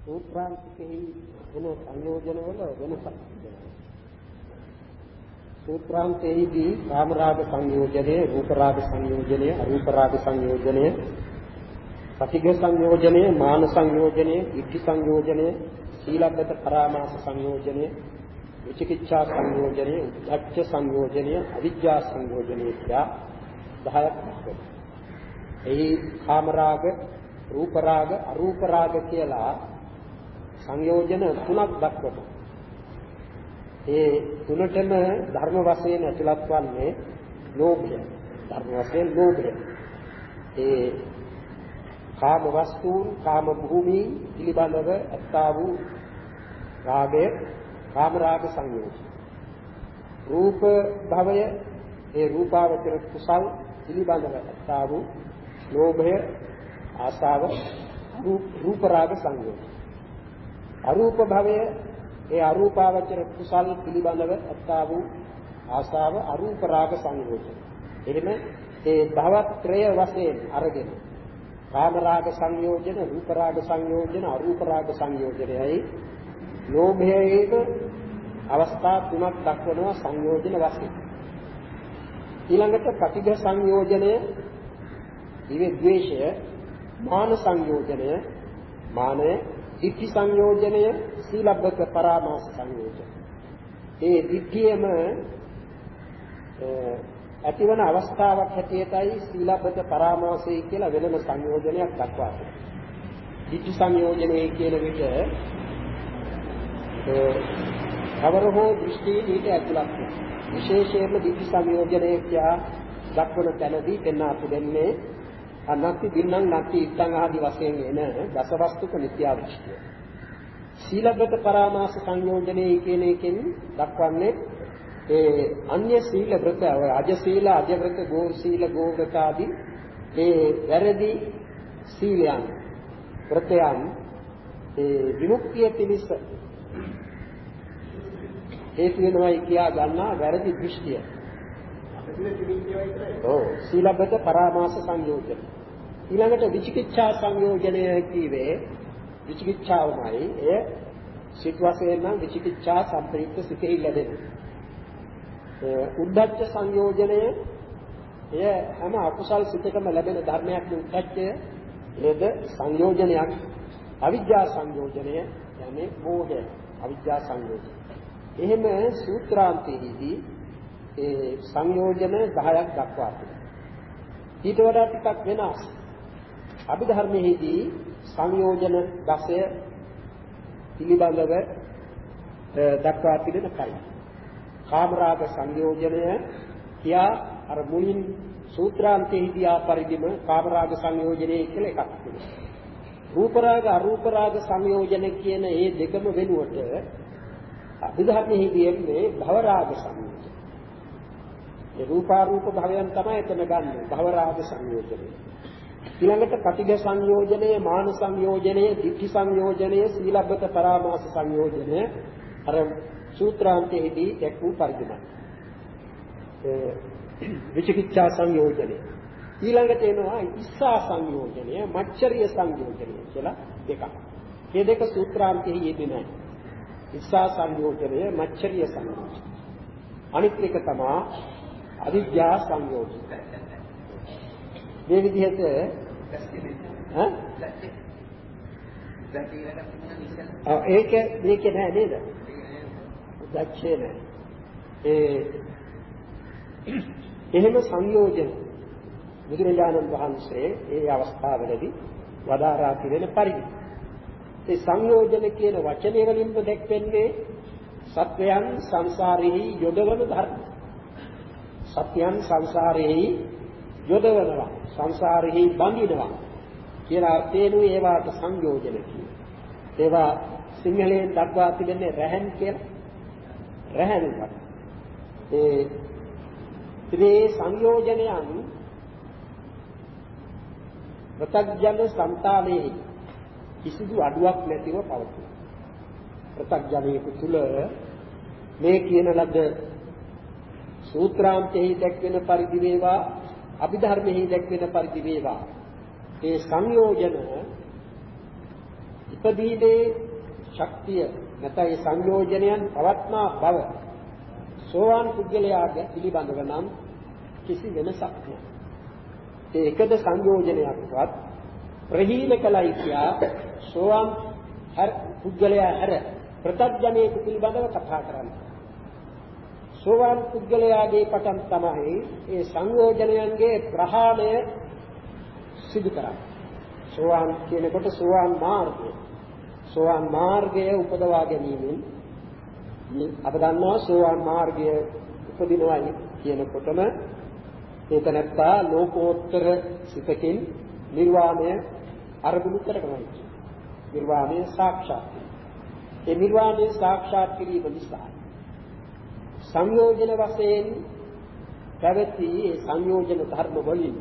සූත්‍රාන්තිකෙහි වෙන සංයෝජනවල වෙනසක් සූත්‍රාන්තයේදී කාමරාග සංයෝජනය, රූපරාග සංයෝජනය, අරූපරාග සංයෝජනය, පටිඝ සංයෝජනය, මාන සංයෝජනය, ඉද්ධි සංයෝජනය, සීලබ්බත පරාමාස සංයෝජනය, විචිකිච්ඡා සංයෝජනය, උද්ධච්ච සංයෝජනය, අවිජ්ජා සංයෝජනය කියලා 10ක් දක්වනවා. එහි කාමරාග, රූපරාග, අරූපරාග කියලා සංයෝජන තුනක් දක්වනවා. ඒ තුනටම ධර්ම වශයෙන් ඇතුළත් වන්නේ ලෝභය. ධර්ම වශයෙන් ලෝභය. ඒ කාම වස්තුන්, කාම භූමි පිළිබඳව ඇත්තා වූ රාගය, කාම රාග සංයෝජන. රූප භවය, ඒ රූපාවචර කුසල් පිළිබඳව ඇත්තා වූ ලෝභය, ආසාව, රූප රාග සංයෝජන. අරූප භවය ඒ අරූපාවචර කුසල් පිළිබඳව අත්තා වූ ආශාව අරූප රාග සංයෝජන. එහෙම ඒ භවත්‍රය වශයෙන් අරගෙන කාම රාග සංයෝජන, රූප රාග සංයෝජන, අරූප රාග සංයෝජනයයි ලෝභයේක අවස්ථා තුනක් දක්වනවා සංයෝජන වශයෙන්. ඊළඟට පටිඝ සංයෝජනය, ඉවේ ද්වේෂය, මාන සංයෝජනය, මානය දිට්ඨි සංයෝජනය සීලබ්බත පරාමාස සංයෝජන. ඒ දිට්ඨියම ඇතිවන අවස්ථාවක් හැටියටයි සීලබ්බත පරාමාසය කියලා වෙනම සංයෝජනයක් දක්වා තිබෙනවා. දිට්ඨි සංයෝජනයේ කියන විට කවර හෝ දෘෂ්ටි ඊට ඇතුළත් වෙනවා. විශේෂයෙන්ම දිට්ඨි සංයෝජනය කියා දක්වන තැනදී පෙන්වා තිබෙන්නේ අනත්ති දින්නම් නැති ඉත්තන් ආදි වශයෙන් එන දසවස්තුක මිත්‍යා දෘෂ්ටිය. සීලගත පරාමාස සංයෝජනයේ කියන එකෙන් දක්වන්නේ ඒ අන්‍ය සීල වෘත අජ සීල අජ වෘත ගෝ සීල ගෝ වෘත ආදී ඒ වැරදි සීලයන් වෘතයන් ඒ විමුක්තිය පිණිස හේතු වෙනවයි කියා ගන්නා වැරදි දෘෂ්ටිය. ඔව් සීලබ්බත පරාමාස සංයෝජන. ඊළඟට විචිකිච්ඡා සංයෝජනය කීවේ විචිකිච්ඡාවමයි එය සිත් වශයෙන් නම් විචිකිච්ඡා සම්ප්‍රයුක්ත සිතෙහි ලැබෙන. උද්ධච්ච සංයෝජනය එය හැම අකුසල් සිතකම ලැබෙන ධර්මයක් උද්ධච්චය එයද සංයෝජනයක් අවිජ්ජා සංයෝජනය යන්නේ මෝහය අවිජ්ජා සංයෝජනය. එහෙම සූත්‍රාන්තයේදී ඒ සංයෝජන 10ක් දක්වා තිබෙනවා. ඊට වඩා ටිකක් වෙනස්. අභිධර්මයේදී සංයෝජන 10 පිළිබඳව දක්වා තිබෙන කල. කාමරාග සංයෝජනය කියා අර මුලින් සූත්‍රාන්තයේදී ආ පරිදිම කාමරාග සංයෝජනය කියලා එකක් තිබෙනවා. රූපරාග අරූපරාග සංයෝජන කියන මේ දෙකම වෙනුවට අභිධර්මයේදී එන්නේ භවරාග සංයෝජන. ඒ රූපාරූප භවයන් තමයි එතන ගන්න. භවරාග සංයෝජනය. ඊළඟට පටිඝ සංයෝජනය, මාන සංයෝජනය, ditthi සංයෝජනය, සීලබ්බත පරාමාස සංයෝජනය අර සූත්‍රාන්තයේදී එක් වූ පරිදිමයි. විචිකිච්ඡා සංයෝජනය. ඊළඟට එනවා ඉස්සා සංයෝජනය, මච්චරිය සංයෝජනය කියලා දෙකක්. මේ දෙක සූත්‍රාන්තයේ යෙදෙන්නේ නැහැ. ඉස්සා සංයෝජනය, මච්චරිය සංයෝජනය. අනිත් එක තමයි අවිද්‍යා සංයෝජනය. මේ විදිහට ඈ ඔව් ඒක මේක නෑ නේද? දැක්ෂේ නෑ. ඒ එහෙම සංයෝජන බුදුරජාණන් වහන්සේ ඒ අවස්ථාවලදී වදාරා තිබෙන පරිදි ඒ සංයෝජන කියන වචනය වලින්ම දැක්වෙන්නේ සත්වයන් සංසාරෙහි යොදවන ධර්ම. සත්‍යයන් සංසාරෙහි යොදවනවා සංසාරෙහි බඳිනවා කියන අර්ථයෙන් ඒවාට සංයෝජන කියනවා. ඒවා සිංහලෙන් දක්වා තිබෙන්නේ රැහන් කියලා. රැහන් කට. ඒ ත්‍රේ සංයෝජනයන් ප්‍රත්‍යඥ සම්තාලේ කිසිදු අඩුවක් නැතිව පවතී. ප්‍රත්‍යඥයෙකු තුල මේ කියන ලද සූත්‍රාන්තෙහි දැක්වෙන පරිදි වේවා අභිධර්මෙහි දැක්වෙන පරිදි වේවා ඒ සංයෝජන ඉපදීමේ ශක්තිය නැත්නම් ඒ සංයෝජනයන් පවත්නා බව සෝවාන් පුද්ගලයාගේ පිළිබඳව නම් කිසි වෙනසක් නැහැ. ඒ එකද සංයෝජනයක්වත් ප්‍රහීන කලයි කියා සෝවාන් හර පුද්ගලයා හැර ප්‍රත්‍යඥයේ පිළිබඳව කතා කරන්නේ. සෝවාන් පුද්ගලයාගේ පටන් තමයි ඒ සංයෝජනයන්ගේ ප්‍රහාණය සිදු කරන්නේ. සෝවාන් කියනකොට සෝවාන් මාර්ගය. සෝවාන් මාර්ගය උපදවා ගැනීමෙන් අප දන්නවා සෝවාන් මාර්ගය උපදිනවයි කියනකොටම ඒක නැත්තා ලෝකෝත්තර සිතකින් නිර්වාණය අරමුණු කරගන්නවා. නිර්වාණය සාක්ෂාත්. ඒ නිර්වාණය සාක්ෂාත් කිරීම නිසා සංයෝජන වශයෙන් පැවති ඒ සංයෝජන ධර්ම වලින්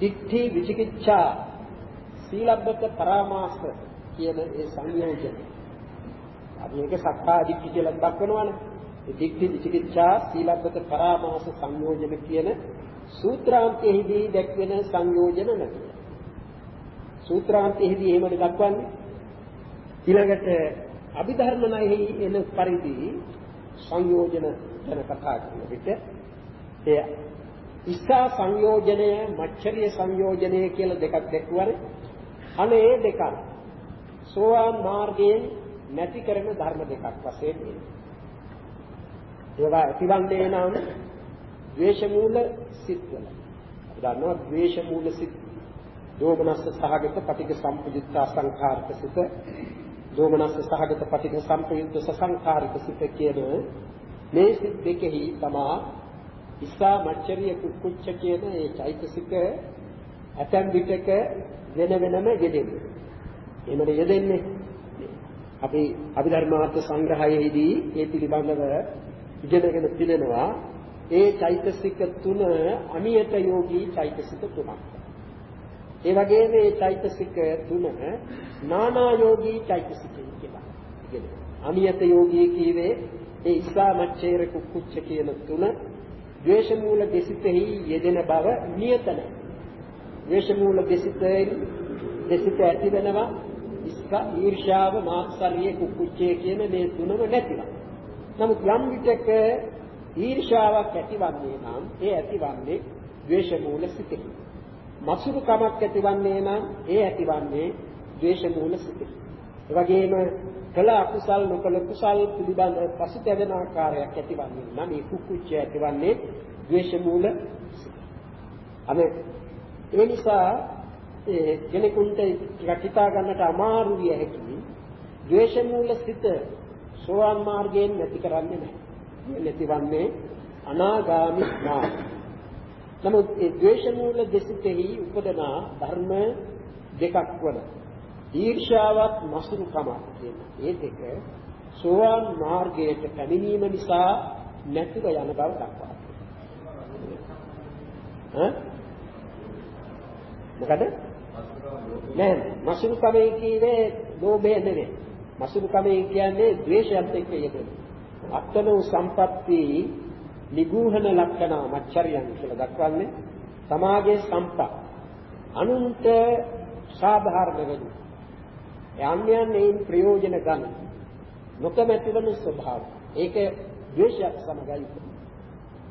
දික්ඨි විචිකිච්ඡා සීලබ්බත පරාමාස කියන ඒ සංයෝජන. අපි ඒක සක්කා දික්ඨි කියලා දක්වනවානේ. ඒ දික්ඨි විචිකිච්ඡා සීලබ්බත පරාමාස සංයෝජන කියන සූත්‍රාන්තයේදී දැක්වෙන සංයෝජන නැතිව සූත්‍රාන්තයේදී එහෙමද දක්වන්නේ? ඊළඟට අභිධර්මණයෙහි එන පරිදි සංයෝජන ගැන කතා කරන විට ඒ ඉස්සා සංයෝජනය මච්චරිය සංයෝජනය කියලා දෙකක් දැක්වුවානේ. අනේ ඒ දෙක සෝවාන් මාර්ගයෙන් නැති කරන ධර්ම දෙකක් වශයෙන් ඒවා ඇතිවන්නේ නම් ද්වේෂ මූල සිත්වල අපි දන්නවා ද්වේෂ මූල සිත් දෝමනස්ස සහගත පටික සම්පුජිත අසංඛාරික සිත. දෝමනස්ස සහගත පටික සම්පයුක්ත සසංඛාරික සිත කියන මේ සිත් දෙකෙහි තමා ඉස්සා මච්චරිය කුක්කුච්ච කියන ඒ චෛතසික ඇතැම් විටක වෙන වෙනම යෙදෙන්නේ. එහෙමද යෙදෙන්නේ? අපි අභිධර්මාර්ථ සංග්‍රහයේදී ඒ පිළිබඳව ඉගෙනගෙන තිබෙනවා ඒ චෛතසික තුන අනියත යෝගී චෛතසික තුනක්. ඒ වගේම මේ චෛතසික තුන නානායෝගී චෛතසිකයි කියලා. ඉගෙන. අනියත යෝගී කීවේ ඒ ඉස්ලාමච්ඡේර කුක්කුච්ච කියන තුන ද්වේෂ මූල දෙසිතෙහි යෙදෙන බව නියත නැහැ. ද්වේෂ මූල දෙසිතෙන් දෙසිත ඇති වෙනවා ඉස්කා ඊර්ෂාව මාත්සර්ය කුක්කුච්චය කියන මේ තුනම නැතිව. නමුත් යම් විටක ඊර්ෂාවක් ඇතිවන්නේ නම් ඒ ඇතිවන්නේ ද්වේෂ මූල සිතෙහි. මසුරු කමක් ඇතිවන්නේ නම් ඒ ඇතිවන්නේ ද්වේෂ මූල සිතයි. ඒ වගේම කළ අකුසල් නොකළ කුසල් පිළිබඳ පසුතැවෙන ආකාරයක් ඇතිවන්නේ නම් මේ කුකුච්චය ඇතිවන්නේ ද්වේෂ මූල අනේ ඒ නිසා ඒ කෙනෙකුට ටිකක් හිතා ගන්නට අමාරු විය හැකි ද්වේෂ මූල සිත සෝවාන් මාර්ගයෙන් නැති කරන්නේ නැහැ. නැතිවන්නේ අනාගාමි මාර්ගය. නමුත් ඒ ද්වේෂ මූල දෙසිතෙහි උපදනා ධර්ම දෙකක් වන ඊර්ෂ්‍යාවත් මසුරුකම කියන මේ දෙක සෝවාන් මාර්ගයට පැමිණීම නිසා නැතිව යන බව දක්වනවා. ඈ මොකද? නෑ මසුරුකමේ කියන්නේ ලෝභය නෙවෙයි. මසුරුකමේ කියන්නේ ද්වේෂයත් එක්ක යෙදෙන. අත්තනෝ සම්පatti නිගූහන ලක්ෂණ මච්චරියන් කියලා දක්වන්නේ සමාජයේ සම්පත්. අනුන්ට සාධාරණ වෙන යම්යන් මේන් ප්‍රයෝජන ගන්න. නොකමැති වන ස්වභාවය. ඒක ද්වේෂයක් සමගයි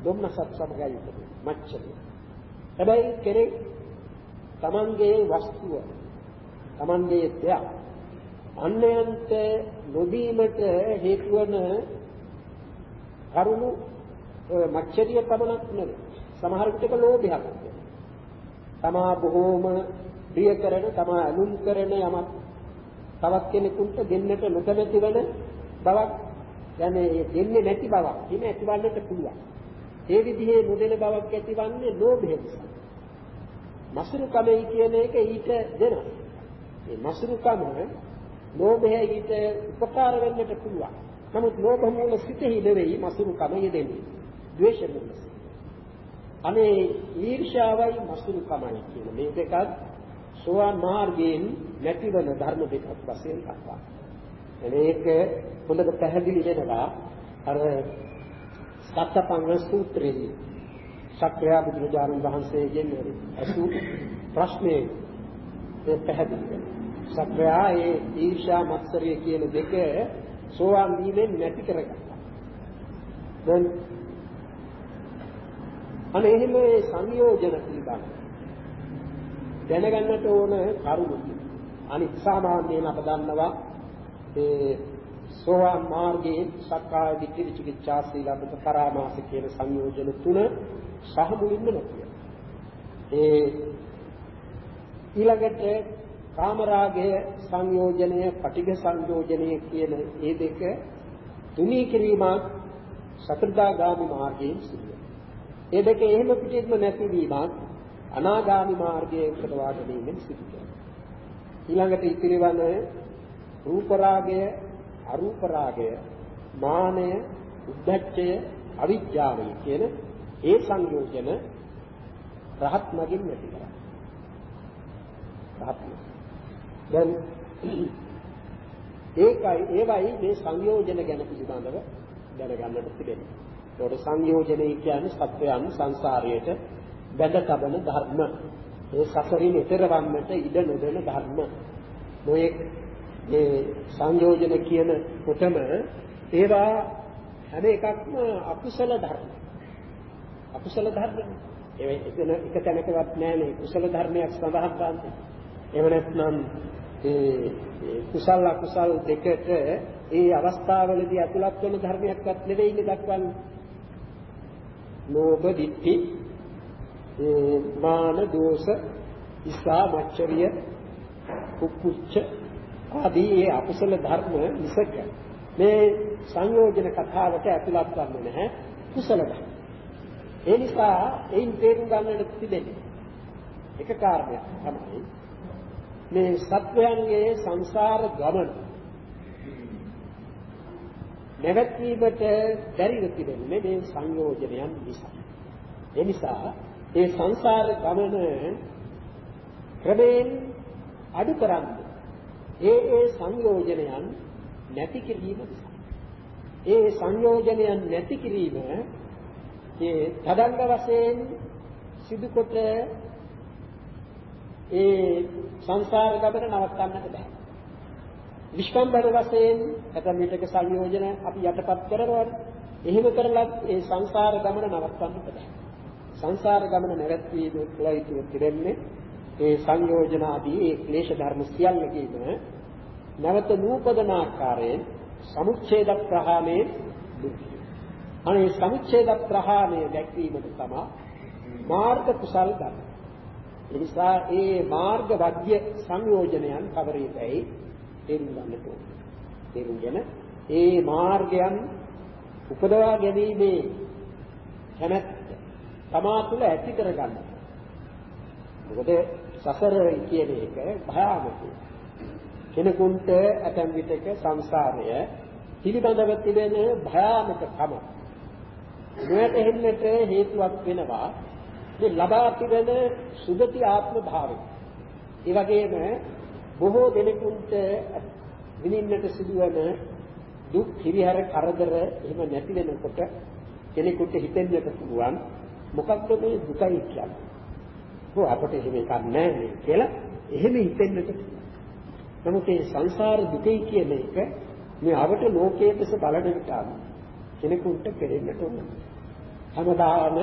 දුම්නසත් සමගයි මච්චරිය. හැබැයි කෙනෙක් තමන්ගේ වස්තුව තමන්ගේ දෙයක් අන්‍යයන්ට නොදීමට හේතු වන කරුණු ඔය මච්චරිය පමණක් නෙවෙයි. සමහර විටක ලෝභයක්. තමා බොහෝම ප්‍රිය කරන, තමා අනුන් කරන යමක් තවත් කෙනෙකුට දෙන්නට නොකමැති වෙන බවක් يعني දෙන්නේ නැති බවක් ඉන්නේ ඇතිවන්නට පුළුවන්. ඒ විදිහේ නොදෙන බවක් ඇතිවන්නේ ලෝභය නිසා. මසුරුකමයි කියන එක ඊට දෙනවා. මේ මසුරුකම ලෝභය ඊට උපකාර වෙන්නට පුළුවන්. නමුත් ලෝභ මූල සිතෙහි නෙවෙයි මසුරුකම යෙදෙන්නේ. ද්වේෂ මූල. අනේ ඊර්ෂාවයි මසුරුකමයි කියන මේ දෙකත් සෝවාන් මාර්ගයෙන් නැතිවන ධර්ම දෙකක් වශයෙන් දක්වා. මේක හොඳට පැහැදිලි වෙනවා අර සත්පංග සූත්‍රයේ සක්‍රිය බුදුරජාණන් වහන්සේගෙන් අසු ප්‍රශ්නේ පැහැදිලි වෙනවා. සත්‍යයා ඒ ඊර්ෂා මත්සරිය කියන දෙක සෝවාන් වීමෙන් නැති කරගත්තා. දැන් අනේ එහෙම සංයෝජන පිළිබඳ දැනගන්නට ඕන කරුණු. අනිත් සාමාන්‍යයෙන් අප දන්නවා ඒ සෝවාන් මාර්ගයේ සක්කාය දිට්ඨි විචිකිච්ඡා සීලබ්බත පරාමාස කියන සංයෝජන තුන සහ මුලින්ම නැතිය. ඒ ඊළඟට කාමරාගය සංයෝජනය, පටිඝ සංයෝජනය කියන මේ දෙක තුනී කිරීමක් සතරදාගාමි මාර්ගයෙන් සිදුවේ. ඒ දෙක එහෙම පිටින්ම නැතිවීමක් අනාගාමි මාර්ගයේ උපදවා ගැනීමෙන් සිදු වෙනවා. ඊළඟට ඉතිරිවන රූප රාගය, අරූප රාගය, මානය, උද්ධච්චය, අවිජ්ජාවය කියන ඒ සංයෝජන රහත් මගින් නැති කරා. රහත් දැන් ඒකයි ඒවයි මේ සංයෝජන ගැන පිළිබඳව දැනගන්නට තිබෙනවා. ඒකට සංයෝජනය කියන්නේ සත්වයන් සංසාරයට බැඳ තබන ධර්ම. ඒ සසරින් එතර වන්නට ඉඩ නොදෙන ධර්ම. මොයේ මේ සංයෝජන කියන කොටම ඒවා හැම එකක්ම අකුසල ධර්ම. අකුසල ධර්ම. ඒ එතන එක තැනකවත් නැහැනේ කුසල ධර්මයක් සඳහන් කරන්නේ. එහෙම නැත්නම් ඒ කුසල අකුසල් දෙකට ඒ අවස්ථාවලදී අතුලත් වෙන ධර්මයක්වත් නෙවෙයිනේ දක්වන්නේ. ලෝභ, ditthi, මාන, දෝෂ, ඉස්සා, මච්චරිය, කුක්කුච්ච ආදී ඒ අකුසල ධර්ම විසක මේ සංයෝජන කතාවට ඇතුළත් වන්නේ නැහැ කුසල ධර්ම. ඒ නිසා එයින් තේරුම් ගන්නට තිබෙන්නේ එක කාරණයක් තමයි මේ සත්වයන්ගේ සංසාර ගමන නැවැත්වීමට බැරිව තිබෙන්නේ මේ සංයෝජනයන් නිසා. ඒ නිසා ඒ සංසාර ගමන ක්‍රමයෙන් අඩු කරන්න ඒ ඒ සංයෝජනයන් නැති කිරීම නිසා. ඒ සංයෝජනයන් නැති කිරීම ඒ තදංග වශයෙන් සිදුකොට ඒ සංසාර ගමන නවත්තන්නට බෑ. විශ්වම්බර වශයෙන් නැත්නම් මේක සංයෝජන අපි යටපත් කරනවා. එහෙම කරලත් ඒ සංසාර ගමන නවත්තන්නට බෑ. සංසාර ගමන නැවැත්වීම කියලා යුතු පිරෙන්නේ ඒ සංයෝජන ආදී ඒ ක්ලේශ ධර්ම සියල්ලකීම නැවත නූපදන ආකාරයෙන් සමුච්ඡේද ප්‍රහාණය දුක්ඛ. අනේ සමුච්ඡේද ප්‍රහාණය දැක්වීමට තමයි මාර්ග කුසල් ධර්ම. එනිසා ඒ මාර්ග වද්‍ය සංයෝජනයන් කවරේදයි තේරුම් ගන්නට ඕනේ. තේරුම්ගෙන ඒ මාර්ගයන් උපදවා ගැනීමේ කැමැත්ත තමා තුළ ඇති කරගන්න. මොකද සසර කියන එක භයානකයි. කෙනෙකුට ඇතැම් විටක සංසාරය පිළිබඳව තිබෙන භයානකකම මෙයට හෙන්නට හේතුවක් වෙනවා මේ ලබා තිබෙන සුගති ආත්ම භාවය. ඒ වගේම බොහෝ දෙනෙකුට විඳින්නට සිදුවන දුක් හිරිහැර කරදර එහෙම නැති වෙනකොට කෙනෙකුට හිතෙන්නට පුළුවන් මොකක්ද මේ දුකයි කියන්නේ. කො අපට එහෙම එකක් නැහැ කියලා එහෙම හිතෙන්නට නමුත් මේ සංසාර දුකයි කියන එක මේ අවට ලෝකයේ දෙස බලන විට කෙනෙකුට කෙරෙන්නට ඕන. හැමදාම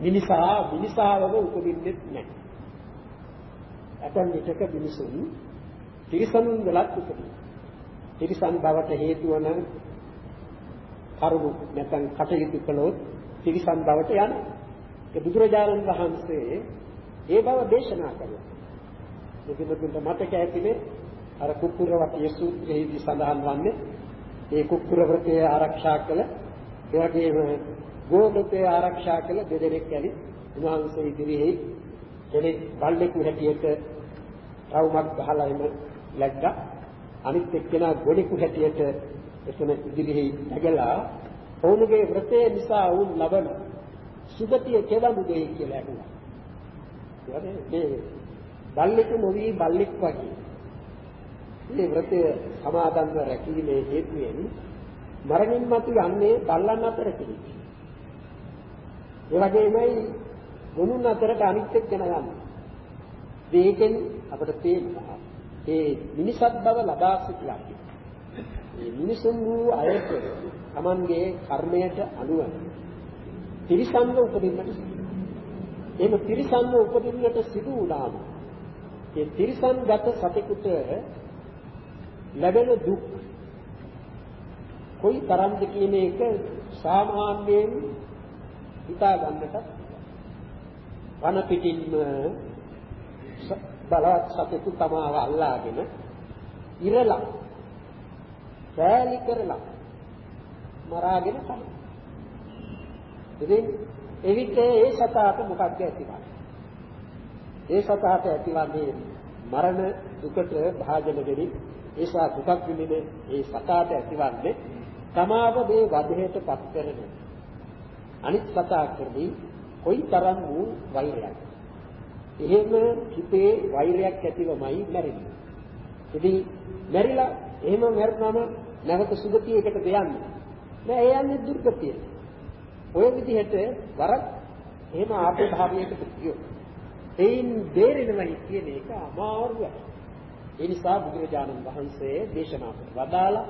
මිනිසා මිනිසාවම උපදින්නේ නැහැ. ඇතන් විටක මිනිසුන් තිරිසන් වලත් උපදිනවා. තිරිසන් බවට හේතු වන කරුණු නැත්නම් කටයුතු කළොත් තිරිසන් බවට යනවා. ඒ බුදුරජාණන් වහන්සේ ඒ බව දේශනා කළා. මෙතනකට මතක ඇතිනේ අර කුක්කුර වටිය සූත්‍රයේදී සඳහන් වන්නේ ඒ කුක්කුර වෘතය ආරක්ෂා කළ ඒ වගේම ගෝමතය ආරක්ෂා කළ දෙදෙනෙක් ඇලි උන්වහන්සේ ඉදිරියේ කෙනෙක් බල්ලෙකු හැටියට රවුමක් ගහලා එම läග්ගා අනිත් එක්කෙනා ගොඩෙකු හැටියට එතන ඉදිරියේ නැගලා ඔවුන්ගේ වෘතය නිසා වුන් ලබන සුගතිය කෙවඳු දෙයි කියලා අහුවා. මේ බල්ලෙකු නොවි බල්ලෙක් වගේ මේ වෘතය සමාදන්ව රැකීමේ හේතුවෙන් මරණින් මතු යන්නේ බල්ලන් අතර කෙනෙක්. ඒ වගේමයි ගුණුන් අතරට අනිත් එක්කන යන්නේ. මේකෙන් අපිට තේරෙනවා ඒ මිනිසත් බව ලබා සිටියා. මේ මිනිසුන් වූ අයට Tamanගේ කර්මයට අනුව තිරිසන්ව උපදින්නට එහෙම තිරිසන්ව උපදින්නට සිදු වුණාම ඒ තිරිසන්ගත සතෙකුට ලැබෙන දුක් කොයි තරම්ද කියන එක සාමාන්‍යයෙන් හිතා ගන්නට වන පිටින්ම බලවත් සතෙකු තමාව අල්ලාගෙන ඉරලා සෑලි කරලා මරාගෙන කන. ඉතින් එවිට ඒ සතාට මොකක්ද ඇතිවන්නේ? ඒ සතාට ඇතිවන්නේ මරණ දුකට භාජන වෙමින් ඒසා දුකක් විඳින ඒ සතාට ඇතිවන්නේ තමාව මේ වදයට පත් කරන අනිත් සතා කරමින් කොයිතරම් වූ වෛරයක්. එහෙම හිතේ වෛරයක් ඇතිවමයි මැරෙන්නේ. ඉතින් මැරිලා එහෙම මැරුණාම නැවත සුගතියකට දෙයන්නේ. නෑ ඒ යන්නේ දුර්ගතියට. ඔය විදිහට වරක් එහෙම ආපේ භාවයකට ගියොත් එයින් බේරෙනවයි කියන එක අමාරුයි. ඒ නිසා බුදුරජාණන් වහන්සේ දේශනා කළ වදාලා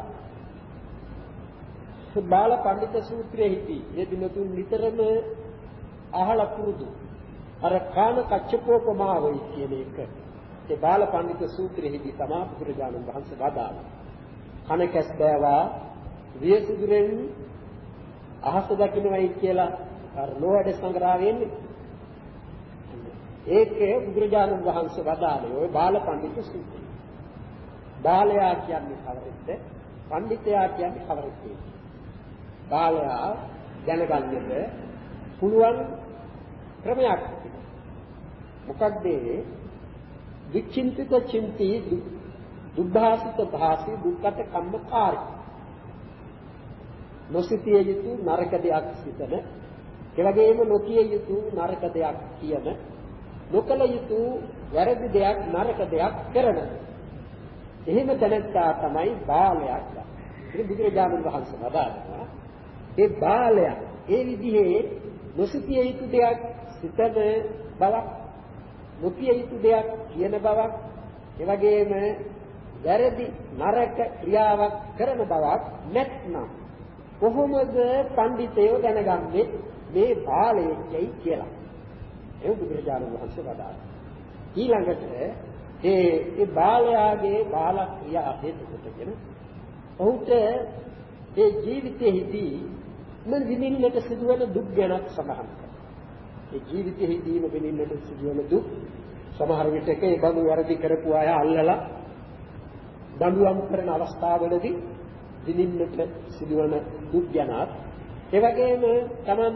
බාල පඬිත සූත්‍රයේ හිටි ඒ දිනතුන් නිතරම අහලා පුරුදු අර කාණ කච්චපෝපමාවයි කියන එක ඒ බාල පඬිත සූත්‍රයේ හිටි තමා බුදුරජාණන් වහන්සේ වදාළා කන කැස් බෑවා වියසුදුරෙන් අහස දකින්නයි කියලා අර ලෝහඩ සංග්‍රහ වෙන්නේ ඒකේ බුදුරජාණන් වහන්සේ වදාළේ ওই බාල පඬිතු සූත්‍රය. බාලයා කියන්නේ කවරෙක්ද? පඬිතයා කියන්නේ කවරෙක්ද? බාලයා දැනගන්නද පුළුවන් ක්‍රමයක් මොකක්ද විචින්තිත චින්ති දුබ්භාසිත භාසි දුක්කට කම්මකාරී නොසිතිය යුතු නරක දෙයක් සිතන එවැගේම නොකිය යුතු නරක දෙයක් කියන නොකල යුතු වැරදි දෙයක් නරක දෙයක් කරන. එහෙම තැනත්තා තමයි බාලයක්. ඉතින් බුදුරජාණන් වහන්සේ වදාළා ඒ බාලයා ඒ විදිහේ නොසිතිය යුතු දෙයක් සිතන බවක් නොකිය යුතු දෙයක් කියන බවක් එවැගේම වැරදි නරක ක්‍රියාවක් කරන බවක් නැත්නම් කොහොමද පඬිතයෝ දැනගන්නේ මේ බාලයෙක්යි කියලා ඒ බුදුරජාණන් වහන්සේ වදාළා. ඊළඟට ඒ ඒ බාලයාගේ බාල ක්‍රියා හේතු කොටගෙන ඔහුට ඒ ජීවිතයේදී මන් විඳින්නට සිදුවන දුක් ගැන සඳහන් කරනවා. ඒ ජීවිතයේදීම විඳින්නට සිදුවන දුක්. සමහර විටක ඒ බඳු වැරදි කරපු අය අල්ලලා දඬුවම් කරන අවස්ථාවලදී විඳින්නට සිදුවන දුක් ගැනත්. ඒ වගේම Taman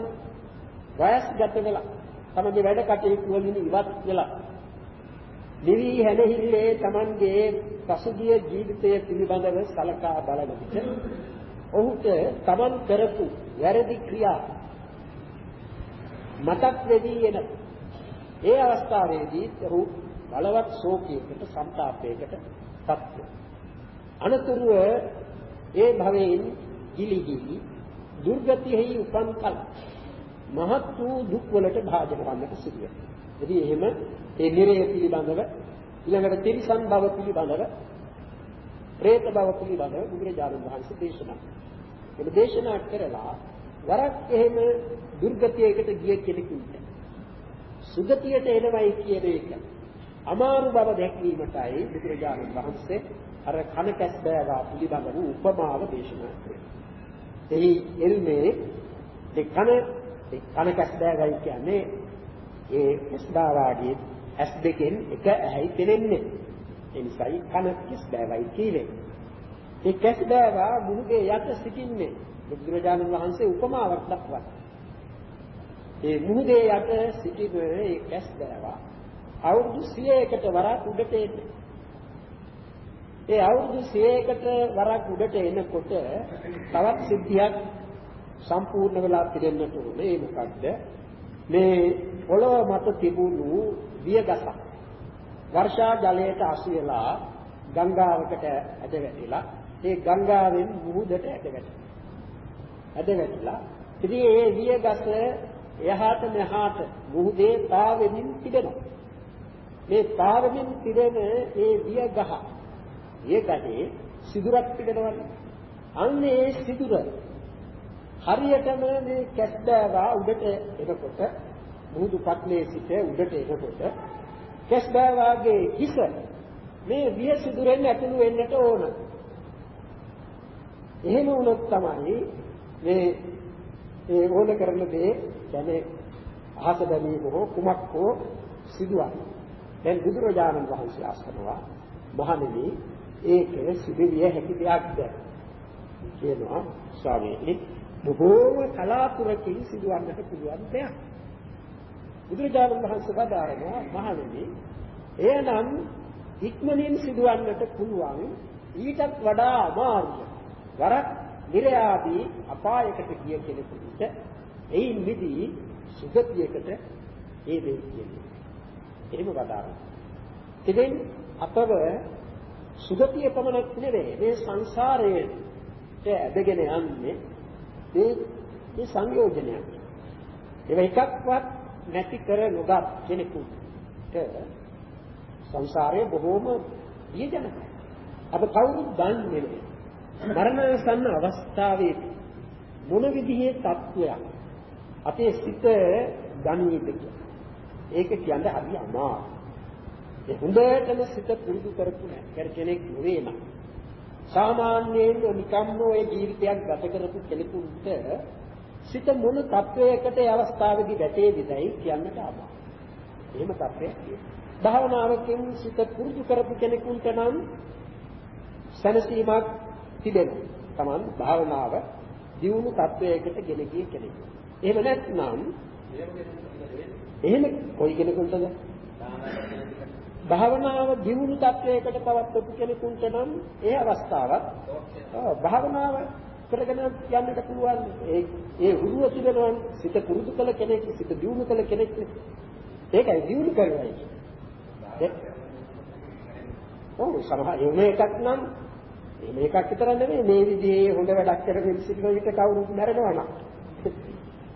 වයස්ගත වෙලා තමගේ වැඩ කටයුතු වලින් ඉවත් වෙලා දෙවි හැනෙහිල්ලේ තමන්ගේ පසුගිය ජීවිතය පිළිබඳව සලකා බලන විට ඔහුට තමන් කරපු වැරදි ක්‍රියා මතක් වෙවි එන ඒ අවස්ථාවේදී ඔහු බලවත් ශෝකයකට සන්තාපයකට පත් අනතුරුව ඒ භවයෙන් ගිලිගිලි දුර්ගතියෙහි උපන් කල මහත් වූ දුක් වලට භාජන වන්නට සිදුවේ. ඉතින් එහෙම ඒ නිරය පිළිබඳව ඊළඟට තිරිසන් භව පිළිබඳව പ്രേත භව පිළිබඳව බුදුරජාණන් වහන්සේ දේශනා කළා. ඒ දේශනා කරලා වරක් එහෙම දුර්ගතියකට ගිය කෙනෙකුට සුගතියට එනවයි කියන එක අමාරු බව දැක්වීමටයි බුදුරජාණන් වහන්සේ අර කන කැස් බෑවා පිළිබඳව උපමාව දේශනා කළා. එහි එල්මේ ඒ කන ඒ කන කැස් බෑගයි කියන්නේ ඒ ස්දාවාගේ ඇස් දෙකෙන් එක ඇහි පෙනෙන්නේ. ඒ නිසායි කන කැස් බෑවයි කියන්නේ. ඒ කැස් බෑවා මුහුදේ යට සිටින්නේ බුදුරජාණන් වහන්සේ උපමාවක් දක්වනවා. ඒ මුහුදේ යට සිටින ඒ කැස් බෑවා අවුරුදු 100කට වරක් උඩට එන්නේ. ඒ අවුරුදු 100කට වරක් උඩට එනකොට තවත් සිද්ධියක් සම්පූර්ණ වෙලා පිරෙන්නට ඕනේ. ඒ මොකද්ද? මේ පොළොව මත තිබුණු වියගසක් වර්ෂා ජලයට අසු වෙලා ගංගාවකට ඇද වැටිලා ඒ ගංගාවෙන් මුහුදට ඇද වැටිලා. ඇද වැටිලා ඉතින් ඒ වියගස එහාට මෙහාට මුහුදේ පාවෙමින් තිබෙනවා. මේ පාරමින් පිරෙන මේ විය ගහ. ඒ ගහේ සිදුරක් පිටනවනේ. අන්න ඒ සිදුර හරියටම මේ කැස්බෑවා උඩට එනකොට මුහුදු පත්ලේ සිට උඩට එනකොට කැස්බෑවාගේ හිස මේ විය සිදුරෙන් ඇතුළු වෙන්නට ඕන. එහෙම වුණොත් තමයි මේ ඒ ඕන කරන දේ දැනේ අහස බැලීම හෝ කුමක් හෝ සිදුවන්නේ. දැන් බුදුරජාණන් වහන්සේ අස්කනවා මහණෙනි ඒක සිදුවිය හැකි දෙයක්ද කියනවා ස්වාමීනි බොහෝම කලාතුරකින් සිදුවන්නට පුළුවන් දෙයක්. බුදුරජාණන් වහන්සේ වදාරනවා මහණෙනි එයනම් ඉක්මනින් සිදුවන්නට පුළුවන් ඊටත් වඩා අමාරුයි. වරක් නිර්යාදී අපායකට ගිය කෙනෙකුට එයින් මිදී සුගතියකට ඒ දෙවි කියන්නේ. එහෙම වදාරනවා. ඉතින් අපව සුගතිය පමණක් නෙවෙයි මේ සංසාරයට ඇදගෙන යන්නේ මේ මේ සංයෝජනයක්. ඒව එකක්වත් නැති කර නොගත් කෙනෙකුට සංසාරයේ බොහෝම බියජනකයි. අප කවුරුත් දන්නේ නැහැ. මරණසන්න අවස්ථාවේ මොන විදිහේ තත්වයක් අපේ සිත ගනීද ඒක කියන්නේ හරි අමාරුයි. ඒ හොඳටම සිත පුරුදු කරපු නැකර කෙනෙක් නෙවෙයි නම් සාමාන්‍යයෙන් නිකම්ම ওই ජීවිතයක් ගත කරපු කෙනෙකුට සිත මොන තත්වයකට ඒ අවස්ථාවේදී වැටේවිදයි කියන්නට අමාරුයි. එහෙම තත්වයක් භාවනාවකින් සිත පුරුදු කරපු කෙනෙකුට නම් සැනසීමක් තිබෙනවා. Taman භාවනාව දියුණු තත්වයකට ගෙන ගිය කෙනෙක්. එහෙම නැත්නම් එහෙම කොයි කෙනෙකුටද? භාවනාව දියුණු තත්වයකට පවත්වපු කෙනෙකුට නම් ඒ අවස්ථාවත් භාවනාව කරගෙන යන්නට පුළුවන්. ඒ ඒ හුරුව තිබෙනවා සිත පුරුදු කළ කෙනෙක් සිත දියුණු කළ කෙනෙක් ඒකයි දියුණු කරනවා ඔව් සමහර එකක් නම් මේකක් විතර නෙමෙයි මේ විදිහේ හොඳ වැඩක් කරගෙන සිටින විට කවුරුත් මැරෙනවා නම්.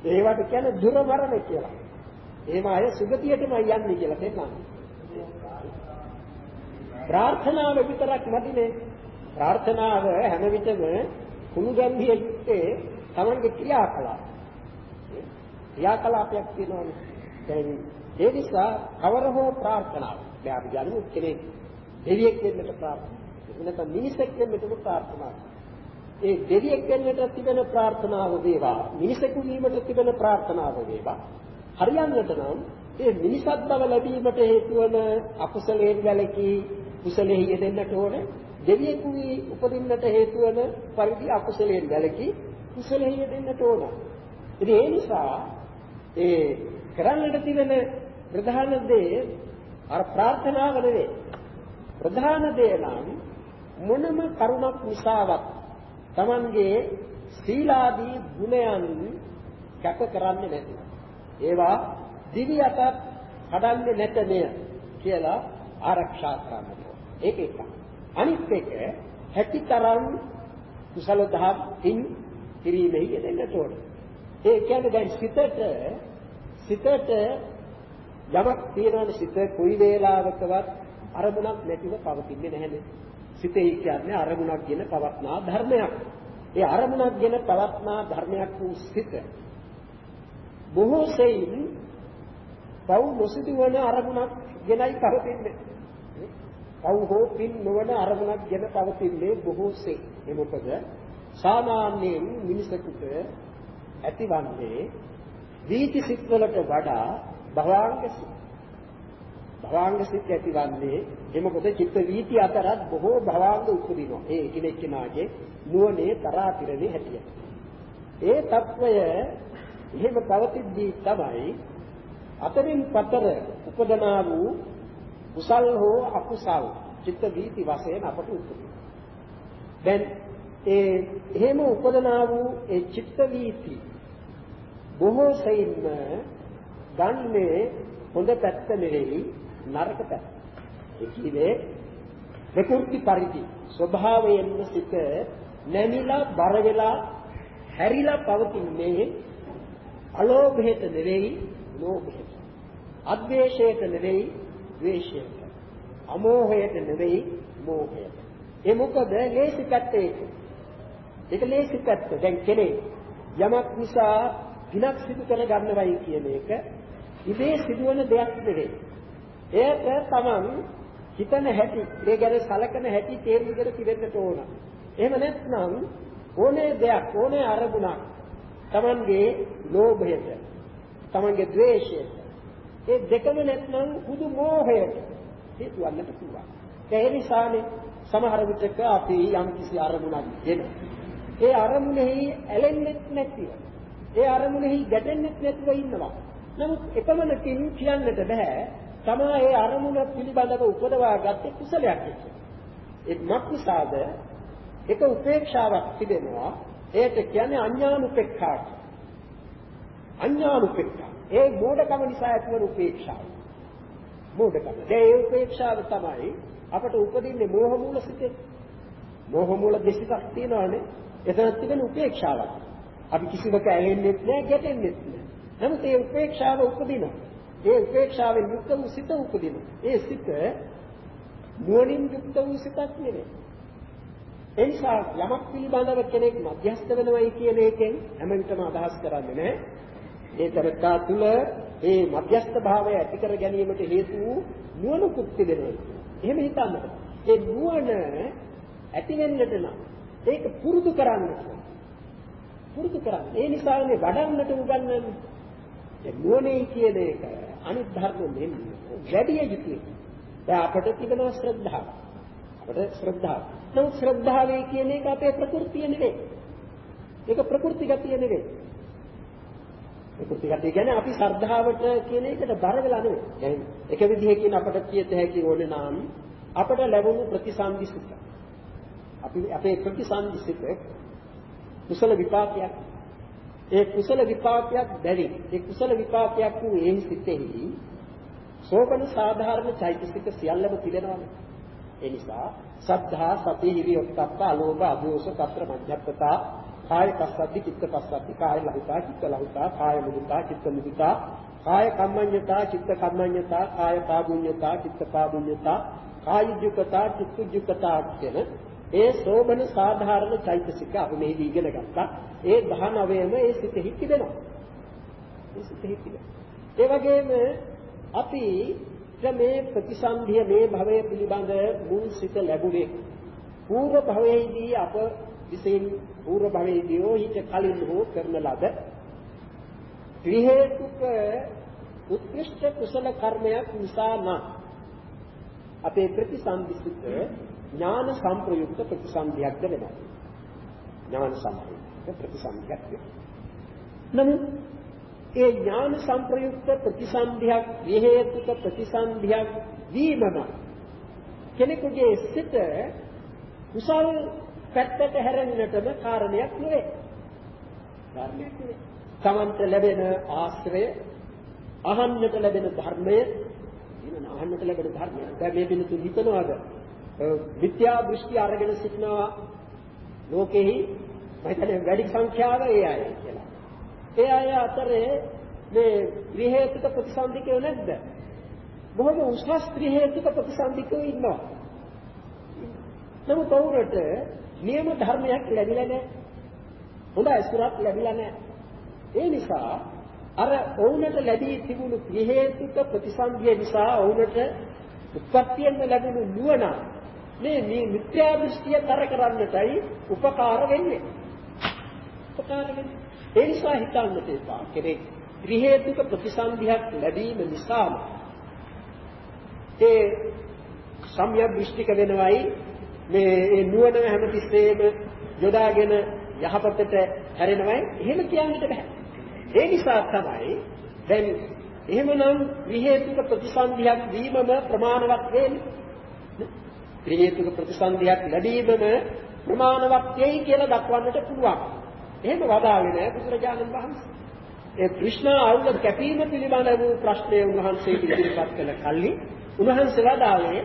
ඒවට කියන්නේ දුර මරණ කියලා. එහෙම අය සුගතියටම යන්නේ කියලා තේරෙනවා. ප්‍රාර්ථනාව විතරක් නැතිනේ. ප්‍රාර්ථනාව හැම විටම කුණු ගැම්බිය යුත්තේ තමන්ගේ ක්‍රියාකලාප. ක්‍රියාකලාපයක් තියෙනවානේ. දැන් ඒ නිසා කවර හෝ ප්‍රාර්ථනාව. දැන් අපි ගනිමු කෙනෙක් දෙවියෙක් වෙන්නට ප්‍රාර්ථනා නැත්නම් මිනිසෙක් වෙන්නට ප්‍රාර්ථනා ඒ දෙවියෙක් වෙන්නට තිබෙන ප්‍රාර්ථනාව වේවා. මිනිසෙකු වීමට තිබෙන ප්‍රාර්ථනාව වේවා. හරියන්නට නම් ඒ මිනිසත් බව ලැබීමට හේතු වන අකුසලයෙන් වැළකී කුසලෙහි යෙදෙන්නට ඕනේ. දෙවියෙකු වී උපදින්නට හේතු වන පරිදි අකුසලයෙන් වැළකී කුසලෙහි යෙදෙන්නට ඕන. ඉතින් ඒ නිසා ඒ කරන්නට තිබෙන ප්‍රධාන දේ අර ප්‍රාර්ථනාව නෙවෙයි. ප්‍රධාන දේ නම් මොනම කරුණක් නිසාවත් Tamanගේ සීලාදී ගුණයන් කැප කරන්නේ නැති. ඒවා දිවි අතත් කඩන්නේ නැත මෙය කියලා ආරක්ෂා කරන්න ඒක එක. අනිත් එක හැකිතරම් කුසල දහම් තින් කිරීමෙහි යෙදෙන්නට ඕනේ. ඒ කියන්නේ දැන් සිතට සිතට යමක් තියෙනවනේ සිත කොයි වේලාවකවත් අරමුණක් නැතිව පවතින්නේ නැහැනේ. සිතේ කියන්නේ අරමුණක් ගැන පවත්නා ධර්මයක්. ඒ අරමුණක් ගැන පවත්නා ධර්මයක් වූ සිත බොහෝ සෙයින් පව් නොසිදු වන අරමුණක් ගැනයි පවතින්නේ. පව් හෝ පින් නොවන අරමුණක් ගැන පවතින්නේ බොහෝ සෙයි. ඒ මොකද සාමාන්‍යයෙන් මිනිසෙකුට ඇතිවන්නේ වීති සිත්වලට වඩා භවාංග සිත් භවාංග සිත් ඇතිවන්නේ එම කොට චිත්ත වීති අතරත් බොහෝ භවාංග උපදිනවා. ඒ එකිනෙක කෙනාගේ නුවණේ තරා පිරෙන්නේ හැටිය. ඒ తত্ত্বය එහෙම පවතිද්දී තමයි අතරින් පතර උපදනා වූ කුසල් හෝ අකුසල් චිත්ත වීති වශයෙන් අපට උපදිනවා. දැන් ඒ එහෙම උපදනා වූ ඒ චිත්ත වීති බොහෝ සෙයින්ම ගන්නේ හොඳ පැත්ත නෙවෙයි නරක පැත්ත. ඒ කියන්නේ ප්‍රකෘති පරිදි ස්වභාවයෙන්ම සිට නැමිලා බර වෙලා හැරිලා පවතින්නේ අලෝභයට නෙවෙයි ලෝභයට. අද්වේෂයට නෙවෙයි ද්වේෂයට. අමෝහයට නෙවෙයි මෝහයට. ඒ මොකද ලේසි පැත්ත ඒක. ඒක ලේසි පැත්ත. දැන් කෙනෙක් යමක් නිසා විනක් සිදු කර ගන්නවයි කියන එක ඉබේ සිදුවන දෙයක් නෙවෙයි. ඒකට තමන් හිතන හැටි, ඒ ගැන සලකන හැටි තේරුම් ගන්න තිබෙන්නට ඕන. එහෙම නැත්නම් ඕනේ දෙයක්, ඕනේ අරමුණක් තමන්ගේ ලෝභයට, තමන්ගේ ද්වේෂයට, ඒ දෙකම නැත්නම් හුදු මෝහයට හේතු වන්නට පුළුවන්. ඒ නිසානේ සමහර විටක අපි යම් කිසි අරමුණක් ගෙන ඒ අරමුණෙහි ඇලෙන්නෙත් නැතිව ඒ අරමුණෙහි ගැටෙන්නෙත් නැතිව ඉන්නවා. නමුත් එකමනකින් කියන්නට බෑ තමා ඒ අරමුණ පිළිබඳව උපදවා ගත්තේ කුසලයක් එක්ක. ඒ මක්නිසාද එක උපේක්ෂාවක් තිබෙනවා. ඒකට කියන්නේ අඥානුපෙක්ඛා. අඥානුපෙක්ඛා. ඒ මෝඩකම නිසා ඇතිවන උපේක්ෂාව. මෝඩකම. ඒ උපේක්ෂාව තමයි අපට උපදින්නේ මෝහ මූල සිතේ. මෝහ මූල දෙසිතක් තියෙනවානේ. එතන තිබෙන උපේක්ෂාවක්. අපි කිසිවක ඇලෙන්නෙත් නෑ, ගැටෙන්නෙත් නෑ. නමුත් ඒ උපේක්ෂාව උපදිනවා. ඒ උපේක්ෂාවෙන් යුක්ත වූ සිත උපදිනවා. ඒ සිත නුවණින් යුක්ත වූ සිතක් නෙවෙයි. ඒ නිසා යමක් පිළිබඳව කෙනෙක් මධ්‍යස්ත වෙනවයි කියන එකෙන් හැම විටම අදහස් කරන්නේ නැහැ. ඒ තරකා තුල ඒ මධ්‍යස්ත භාවය ඇති කර ගැනීමට හේතු වූ නුවණකුත් තිබෙනවා. එහෙම හිතන්නට. ඒ නුවණ ඇති වෙන්නට නම් ඒක පුරුදු කරන්නට. පුරුදු කරන්න. ඒ නිසා මේ වඩන්නට උගන්වන්නේ. ඒ නුවණේ කියන එක අනිත් ධර්ම මෙන්න වැඩි යුතුයි. දැන් අපට තිබෙනවා ශ්‍රද්ධාව. අපට ශ්‍රද්ධාව. නමුත් ශ්‍රද්ධාවේ කියන එක අපේ ප්‍රകൃතිය නෙවෙයි. ඒක ප්‍රകൃති ගතිය නෙවෙයි. ප්‍රകൃති ගතිය කියන්නේ අපි ශ්‍රද්ධාවට කියන එකට බර වෙලා නෙවෙයි. දැන් එක විදිහකින් අපට කියත හැකි ඕනේ නම් අපට ලැබුණු ප්‍රතිසන්දිසිත. අපි අපේ ප්‍රතිසන්දිසිත කුසල විපාකයක් ඒ කුසල විපාකයක් බැරි. ඒ කුසල විපාකයක් වූ ඒ සිතෙහි සෝබන සාධාරණ චෛතසික සියල්ලම පිළිනවනේ. ඒ නිසා සද්ධා සති හිරි ඔක්කප්ප අලෝභ අදෝස කතර මධ්‍යප්පතා කාය පස්සද්ධි චිත්ත පස්සද්ධි කාය ලහිතා චිත්ත ලහිතා කාය මුදිතා චිත්ත මුදිතා කාය කම්මඤ්ඤතා චිත්ත කම්මඤ්ඤතා කාය පාදුඤ්ඤතා චිත්ත පාදුඤ්ඤතා කායුජ්ජකතා චිත්තුජ්ජකතා කියන ඒ සෝබන සාධාරණ චෛතසික අපි මේදී ඉගෙන ගත්තා. ඒ 19ම ඒ සිතෙහි තිබෙනවා. ඒ සිතෙහි තිබෙනවා. ඒ වගේම අපි මේ ප්‍රතිසන්ධිය මේ භවය පිළිබඳ මුල් සිත ලැබුණේ పూర్ව භවයේදී අප විසින් పూర్ව භවයේදී හිත කලින් හෝ කරන ලද ත්‍රි හේතුක උත්කෘෂ්ඨ කුසල කර්මයක් නිසා නම් අපේ ප්‍රතිසන්ධි සිත ඥාන සංප්‍රයුක්ත ප්‍රතිසන්දියක්ද වෙනවා ඥාන සංප්‍රයුක්ත ප්‍රතිසන්දියක් නමුත් ඒ ඥාන සංප්‍රයුක්ත ප්‍රතිසන්දියක් විහෙතුක ප්‍රතිසන්දියක් වීමම කෙනෙකුගේ සිත කුසල් පැත්තට හැරෙන්නටම කාරණයක් නෙවෙයි. කාරණයක් නෙවෙයි. තමන්ට ලැබෙන ආශ්‍රය අහන්නට ලැබෙන ධර්මය ඊළඟ අහන්නට ලැබෙන ධර්මය. දැන් මේ පිළිතුරු හිතනවාද? විත්‍යා දෘෂ්ටි අරගෙන සිටිනවා ලෝකෙහි මම හිතන්නේ වැඩි සංඛ්‍යාව ඒ අය කියලා. ඒ අය අතරේ මේ ත්‍රි හේතුක ප්‍රතිසන්දිකයෝ නැද්ද? බොහොම උසස් ත්‍රි හේතුක ප්‍රතිසන්දිකයෝ ඉන්නවා. නමුත් ඔවුන්ට නියම ධර්මයක් ලැබිලා නැහැ. හොඳ අසුරක් ලැබිලා නැහැ. ඒ නිසා අර ඔවුන්ට ලැබී තිබුණු ත්‍රි හේතුක ප්‍රතිසන්දිය නිසා ඔවුන්ට උත්පත්තියෙන් ලැබුණු නුවණ මේ මේ මිත්‍යා දෘෂ්ටිය තර කරන්නටයි උපකාර වෙන්නේ. උපකාර වෙන්නේ. ඒ නිසා හිතන්නට එපා. කෙනෙක් ත්‍රි හේතුක ප්‍රතිසන්දියක් ලැබීම නිසාම ඒ සම්‍යක් දෘෂ්ටික වෙනවයි මේ ඒ නුවණ හැමතිස්සෙම යොදාගෙන යහපතට හැරෙනවයි එහෙම කියන්නට බෑ. ඒ නිසා තමයි දැන් එහෙමනම් ත්‍රි හේතුක ප්‍රතිසන්දියක් වීමම ප්‍රමාණවත් වෙන්නේ. ත්‍රි හේතුක ප්‍රතිසන්දියක් ලැබීමම ප්‍රමාණවත් වෙයි කියලා දක්වන්නට පුළුවන්. එහෙම වදාළේ නෑ බුදුරජාණන් වහන්සේ. ඒ કૃષ્ණ අවුල කැපීම පිළිබඳ වූ ප්‍රශ්නය උන්වහන්සේ ඉදිරිපත් කළ කල්හි උන්වහන්සේ වදාළේ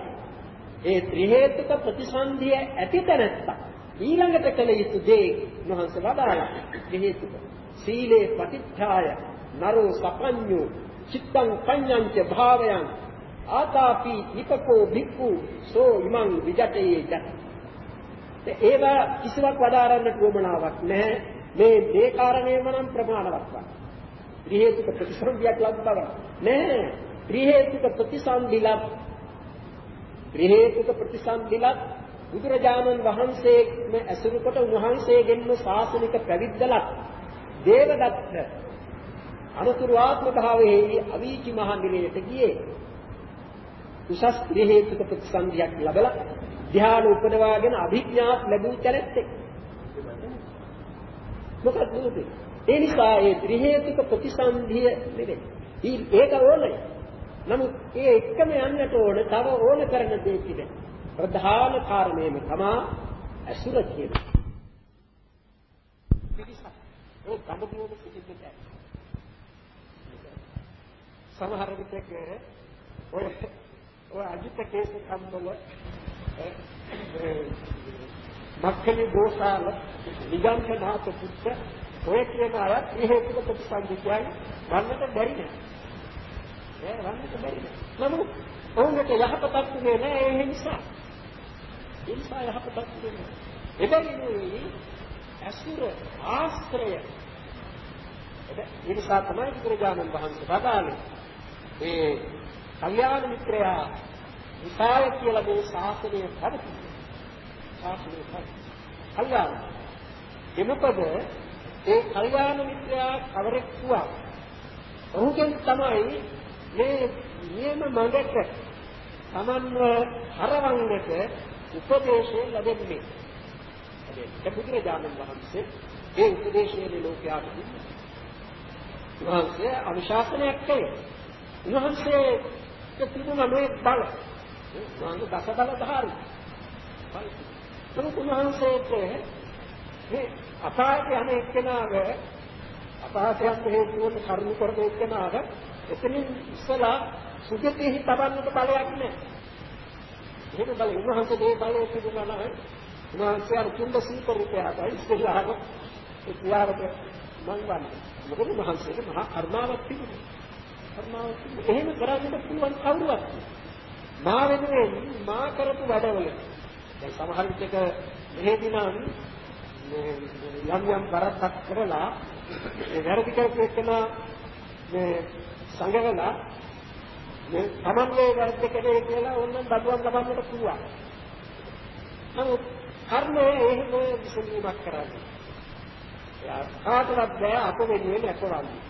ඒ ත්‍රි හේතුක ප්‍රතිසන්දිය ඇති තැනත්තා ඊළඟට කළ යුතු දේ උන්වහන්සේ වදාළා ත්‍රි හේතුක සීලේ පටිච්චාය නරෝ සපඤ්ඤෝ චිත්තං පඤ්ඤංච භාවයන් ආතාපි නිපකෝ භික්ඛු සෝ ඉමං විජටේ ජත. ඒවා කිසිවක් වදාරන්නට උවමනාවක් නැහැ. මේ මේ කාරණේම නම් ප්‍රමාණවත් වා ත්‍රි හේතුක ප්‍රතිසන්දියක් ලබ්බව නැහැ. ත්‍රි හේතුක ප්‍රතිසන්දිලත්. ත්‍රි හේතුක ප්‍රතිසන්දිලත් බුදුරජාණන් වහන්සේම ඇසුරු කොට උන්වහන්සේගෙන්ම ශාසනික පැවිද්දලත් දේවදත්ත අනුතුරු ආත්ම භාවයේ අවීචි මහන්දිරයට ගියේ. උසස් ත්‍රි හේතුක ප්‍රතිසන්දියක් ලැබලා ධ්‍යාන උපදවාගෙන අභිඥාත් ලැබූ තැනැත්තෙක්. මොකද උනේ ඒ නිසා ඒ ත්‍රි හේතුක ප්‍රතිසන්දිය නෙවෙයි ඒක ඕනේ නමුත් ඒ එක්කම යන්නට ඕන තව ඕන කරන දේ තිබෙනවා ප්‍රධාන කාරණේම තමා අසුර කියන්නේ. පිටිසක් ඒ ගඳපුවම සිටින්නට සමහර විටක ඔය ඔය අජිත කේස් කම්බල මක්කලි දෝසාල නිගන්ඨනාත පුත්ත ඔය කියන අය හේතුක ප්‍රතිසංවිධයන් වන්නට බැරි නෑ. ඒ වන්නට බැරි නෑ. නමුත් ඔවුන්ට යහපතක් තුනේ නෑ ඒ නිසා. ඒ නිසා යහපතක් වෙන්නේ. එබැවිනුයි අසුර ආශ්‍රය. ඒ නිසා තමයි බුදුරජාණන් වහන්සේ වදාළේ ඒ කල්යාණ මිත්‍රයා විසාය කියලා මේ ශාසනය පවති. ශාසනය පවති. කල්යාණ. එමුකද ඒ කල්යාණ මිත්‍රයා කවරෙක් වුණා. ඔහුගෙන් තමයි මේ නියම මඟට තමන්ව හරවන්නට උපදේශය ලැබෙන්නේ. ඒ බුදුරජාණන් වහන්සේ ඒ උපදේශයේ ලෝකයාට දුන්නා. උන්වහන්සේ අනුශාසනයක් කළේ. උන්වහන්සේ තිබුණ මේ බල. උන්වහන්සේ දස බල ධාරි. බල. උන්වහන්සේට මේ අපායට යන එක්කෙනාව අපායට යන හේතු වන කරුණු කරපු එක්කෙනාව එතනින් ඉස්සලා සුගතිෙහි තබන්නට බලයක් නැහැ. එහෙම බල උන්වහන්සේ මේ බලය තිබුණා නම් උන්වහන්සේ අර තුන්ද සීකරුපයාට ඉස්සෙල්ලාම ඒ ක්‍රියාවට මං වන්නේ. මොකද උන්වහන්සේට මහා කරුණාවක් තිබුණා. කරුණාවක් තිබුණා. එහෙම කරන්නට පුළුවන් කවුරුවත් මා වෙනුවෙන් මා කරපු වැඩවල දැන් සමහර විටක මෙහෙදී නම් යම් යම් කරත්තක් කරලා ඒ වැරදි කරපු එකන මේ සංගවලා මේ තමන්ගේ වැරද්ද කළේ කියලා ඕනනම් බඩුවක් ලබන්නට පුළුවන්. නමුත් කර්මය එහෙම විසඳීමක් කරන්නේ. එයා කාටවත් බෑ අප වෙනුවෙන් අකවන්නේ.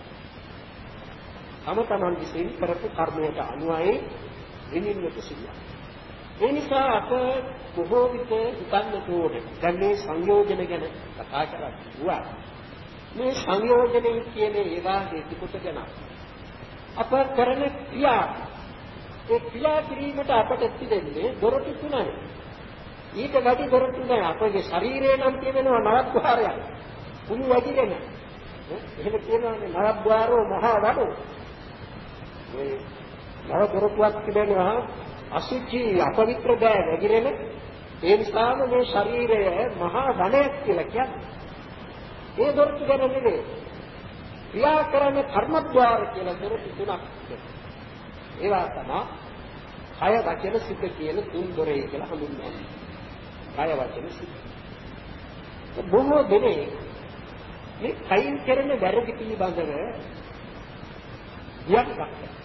තම තමන් විසින් කරපු කර්මයට අනුවයි විඳින්නට සිදුවන්නේ. ඒ නිසා අප බොහෝ විට හිතන්න ඕනේ. දැන් මේ සංයෝජන ගැන කතා කරලා මේ සංයෝජනය කියන ඒවා හේතු කොටගෙන අප කරන ක්‍රියා ඒ ක්‍රියා කිරීමට අපට තිබෙන්නේ දොරටු තුනයි. ඊට වැඩි දොරටු නෑ. අපගේ ශරීරේ නම් කියනවා නවද්වාරයක්. කුණු වදිගෙන. එහෙම කියනවානේ නවද්වාරෝ මහා වඩෝ. මේ නව දොරටුවක් තිබෙනවා අසුචි අපවිත්‍ර දෑ වැగిරෙන ඒ නිසාම මේ ශරීරය මහා වනයක් කියලා කියන්නේ. ඒ දොරටු ගැන නෙවෙයි. ක්‍රියා කරන කර්මද්වාර කියලා දොරටු තුනක් තිබෙනවා. ඒවා තමයි කය වචන සිත කියන තුන් දොරේ කියලා හඳුන්වනවා. කය වචන සිත. බොහෝ දෙනේ මේ කයින් කරන වැරදි පිළිබඳව වියක් දක්වනවා.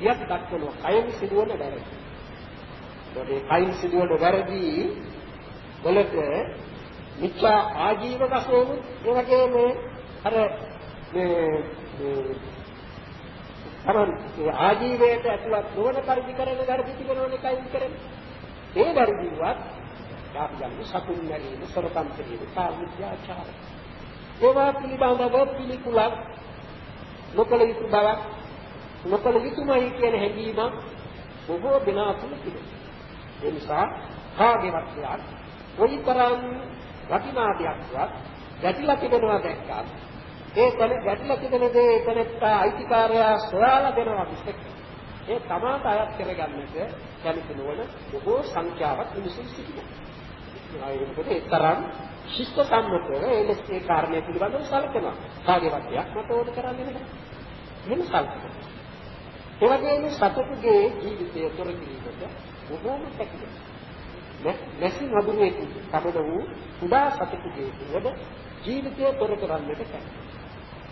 වියක් දක්වනවා කයින් සිදුවන වැරදි. ඒකේ කයින් සිදුවන වැරදි වලට මිච්ඡා ආජීව වශයෙන් ඒ වගේම අර මේ තමන් ආජීවයට ඇතුළත් නොවන පරිදි කරන වැරදි තිබෙනවනේ කයින් කරන්නේ. ඒ වැරදිවත් අපි ගන්න සතුන් නැරීම, සොරකම් කිරීම, කාමීත්‍යාචාර. ඒවා පිළිබඳව පිළිකුලක් නොකල යුතු බවක් නොකල යුතුමයි කියන හැඟීමක් බොහෝ දෙනා තුළ තිබෙනවා. ඒ නිසා කාගේවත් දෙයක් කොයිතරම් වටිනා දෙයක්වත් ගැටිලා තිබෙනවා දැක්කත් ඒ තන ගැටලා තිබෙන දේ එතනත්තා අයිතිකාරයා සොයාලා දෙනවා මිසක් ඒ තමාට අයත් කරගන්නට කැමති නොවන බොහෝ සංඛ්‍යාවක් මිනිසුන් සිටිනවා. ඒකට ඒ තරම් ශිෂ්ට සම්මතව ඒ ලෙස්සේ කාරණේ පිළිබඳව සැලකෙනවා. කාගේවත් දෙයක් මට ඕන කරන්නේ නැහැ. එහෙම සැලකෙනවා. ඒ වගේම සතෙකුගේ ජීවිතය තොර කිරීමට බොහෝම පැකිලයි. නැසි නබුරේක සමද වූ කුඩා සතෙකුගේ වද ජීවිතය තොර කරන්නට පැකිලයි.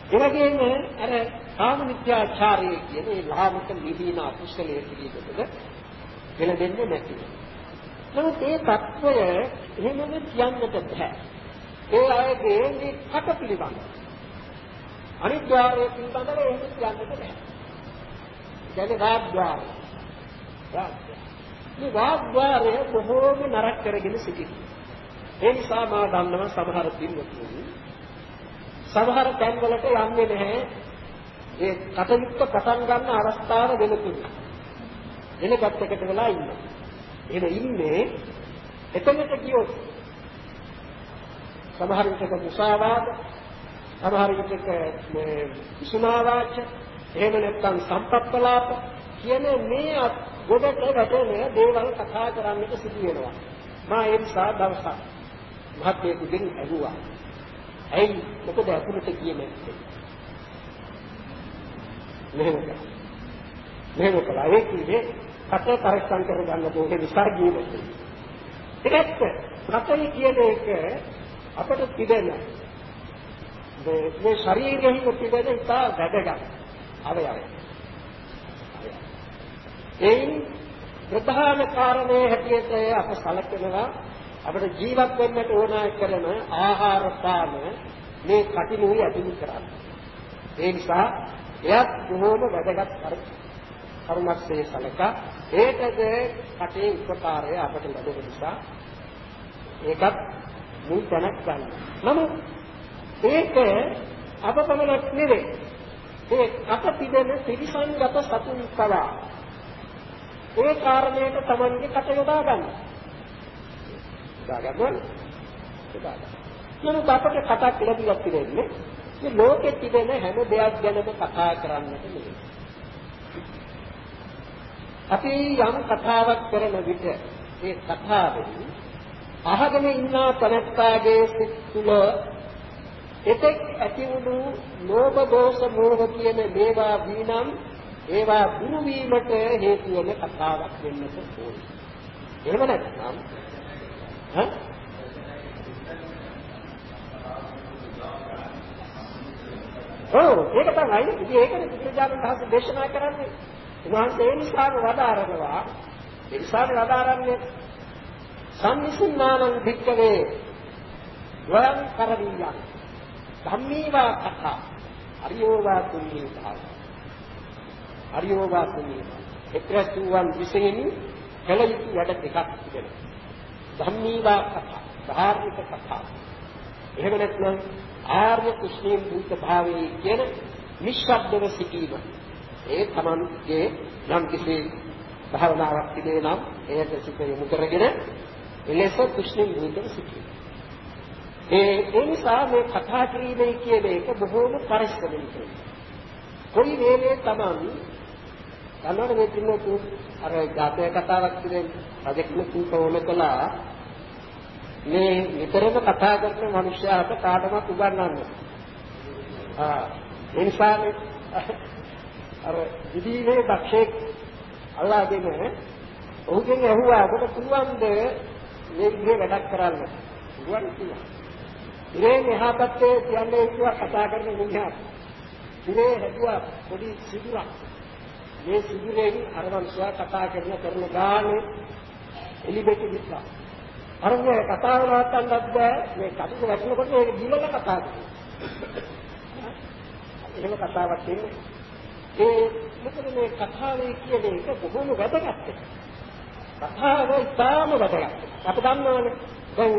ඒ වගේම අර කාම මිත්‍යාචාරයේ කියන ඒ ලාමක නිදීන අකුසලයේ පිළිගතද වෙලෙන්නේ නැති. නමුත් ඒ తত্ত্বය එහෙමම කියන්නට බෑ. ඒ අයගේ මේ කට පිළිබඳ අනිත්‍යය පිළිබඳව එහෙම කියන්නට බෑ. කියන්නේ වාග්්වාරය. මේ වාග්්වාරය බොහෝම නරක කරගෙන සිටිනවා. ඒ නිසා මා දන්නවා සමහර පිරිවතුන් සමහර තැන්වලට යන්නේ නැහැ. ඒ කටයුත්ත පටන් ගන්න අවස්ථාව වෙනතුරු. වෙන පැත්තකට වෙලා ඉන්නවා. එහෙම ඉන්නේ එතනට ගියොත් සමහර විටක මුසාවාද සමහර විටක මේ විසුනාවාච එහෙම නැත්නම් සම්පප්පලාප කියන මේ ගොඩට වැටෙන දේවල් කතා කරන්නට සිදු වෙනවා. මා ඒ නිසා දවසක් මහත්මයෙකුගෙන් ඇහුවා. ඇයි මොකද අකුරට කියේ නැත්තේ? මෙහෙම කළා. මෙහෙම කළා. ඒ කිව්වේ කට පරිස්සම් කරගන්න ඕනේ නිසා ජීවිතේ. ඒකත් රතේ කියන එක අපට තිබෙන මේ ශරීරයෙන් තිබෙන ඉතා වැදගත් අවයවය. එයින් ප්‍රධාන කාරණේ හැටියට අප සැලකනවා අපිට ජීවත් වෙන්නට ඕන කරන ආහාර පාන මේ කටිනුයි ඇතුළු කරන්නේ. ඒ නිසා එයත් බොහෝම වැදගත් කරුණක්සේ සැලකා ඒකද කටේ උපකාරය අපට ලැබෙන නිසා ඒකත් මුල් තැනක් ගන්න. නමුත් ඒක අපපමණක් නෙවෙයි. ඒ කට පිළිදෙන ත්‍රිසංගත සතුන් පවා ඒ කාරණයට Tamange කට යොදා ගන්න. දාගන්න. දාගන්න. නමුත් අපට කටක් ලැබිලා තිබෙන්නේ මේ ලෝකෙ තිබෙන හැම දෙයක් ගැනම කතා කරන්නට නෙවෙයි. අපි යම් කතාවක් කරන විට ඒ කතාවෙන් අහගෙන ඉන්න තනත්තාගේ සිත් තුළ එතෙක් ඇති වුණු ලෝභ දෝෂ මෝහ කියන මේවා වීනම් ඒවා දුරු වීමට හේතු වෙන කතාවක් වෙන්නට ඕනේ. එහෙම නැත්නම් ඈ ඔව් ඒක තමයි. ඉතින් ඒකනේ බුදුරජාණන් වහන්සේ දේශනා කරන්නේ. උන්වහන්සේ ඒ නිසාම වදාරනවා. ඒ නිසාම වදාරන්නේ සම්නිසුන්නානං භික්කවේ වයං කරණීයං. ධම්මීවා කතා. අරියෝවා කුඤ්ඤීතා අරියෝවා කුඤ්ඤීතා එක්රසුවන් විසින් කළ යුතු වැඩ දෙකක් තිබෙනවා ධම්මීවා කතා ධාර්මික කතා. එහෙම නැත්නම් ආර්ය කුෂ්ණීන් භූත භාවයේ කියන නිශ්ශබ්දව සිටීම. ඒ තමන්ගේ නම් කිසි භාවනාවක් තිබේ නම් එයට සිත යොමු කරගෙන එලෙස කුෂ්ණීන් භූතව සිටීම ඒ ඒ නිසා මේ කතා කිරීමේ කියන එක බොහෝම පරිස්සමෙන් කරනවා කොයි වේලේ තමන් කන්නඩ මේ පින්නතු අර ජාතක කතාවක් කියන රජෙක්ම කෝල කළා මේ නිතරම කතා කරන මිනිස්යාට කාටවත් උගන්වන්න. ආ ඒ නිසා අර ඉදීනේ දක්ෂෙක් අල්ලාගෙන ඔහුගෙන් ඇහුවා ඔබට පුළුවන්ද මේ විදිහේ වැඩක් කරන්න? පුළුවන් කියලා. ඉරේ මෙහා පැත්තේ කියන්නේ කිව්වා කතා කරන මිනිහා. ඉරේ හැදුවා පොඩි සිදුරක්. මේ සිදුරෙන් අර මනුස්සයා කතා කරන කරන ගානේ එලිබෙට විස්සා. අර මේ කතාව නවත්තන්නත් බෑ මේ කටුක වැටෙනකොට ඒක දිලල කතා කරනවා. එහෙම කතාවක් තියෙන්නේ. ඒ මොකද මේ කතාවේ කියන එක බොහොම වැදගත්. කතාව ඉතාම වැදගත්. අපි දන්නවනේ දැන්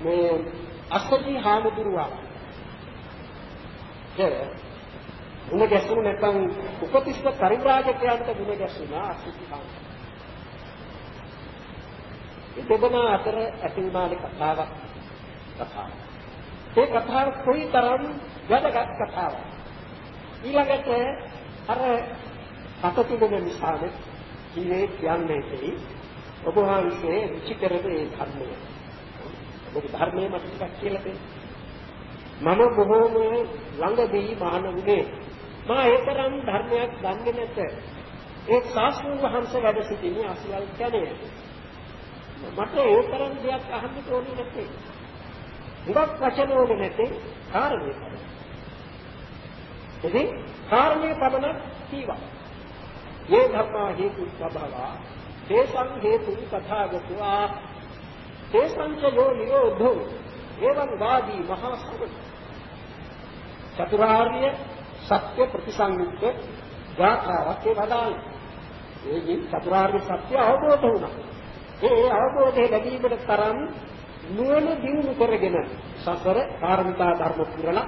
මේ අස්සති හාමුදුරුවා ඒ උණ ගැසුණු නැත්නම් උපතිස්ස පරිබ්‍රාජකයන්ට ගුණ ගැසුණා අස්සති හාමුදුරුවා මේ දෙදෙනා අතර ඇති වුණානේ කතාවක් කතාව. ඒ කතාව කොයිතරම් වැදගත් කතාවක්. ඊළඟට අර පතතිබෙන නිසානේ කීවේ කියන්නේ තේ ඔබ වහන්සේ රුචිකරද ඒ ධර්මය. ඔබ ධර්මයේ මට ටිකක් කියලා දෙන්න. මම බොහෝම ළඟදී මහාන වුණේ මා ඒතරම් ධර්මයක් දන්නේ නැත. ඒ ශාස්ත්‍රඥ වහන්සේ වැඩ සිටින්නේ අසවල් කැලේ. මට ඒතරම් දෙයක් අහන්න ඕනේ නැත්තේ. හුඟක් වචන ඕනේ නැත්තේ කාරණේ තමයි. ඉතින් කාරණේ පමණ කීවා. මේ ධර්මා හේතු ස්වභාවා තේසං හේතු තථාගතවා තේසං ච යෝ නිරෝධෝ එවං වාදී මහා සමන චතුරාර්ය සත්‍ය ප්‍රතිසංයුක්ත ගාථාවක් ඒ වදාළේ. ඒකෙන් චතුරාර්ය සත්‍ය අවබෝධ වුණා. ඒ අවබෝධය ලැබීමට තරම් නුවණ දිනු කරගෙන සසර කාර්මිකා ධර්ම පුරලා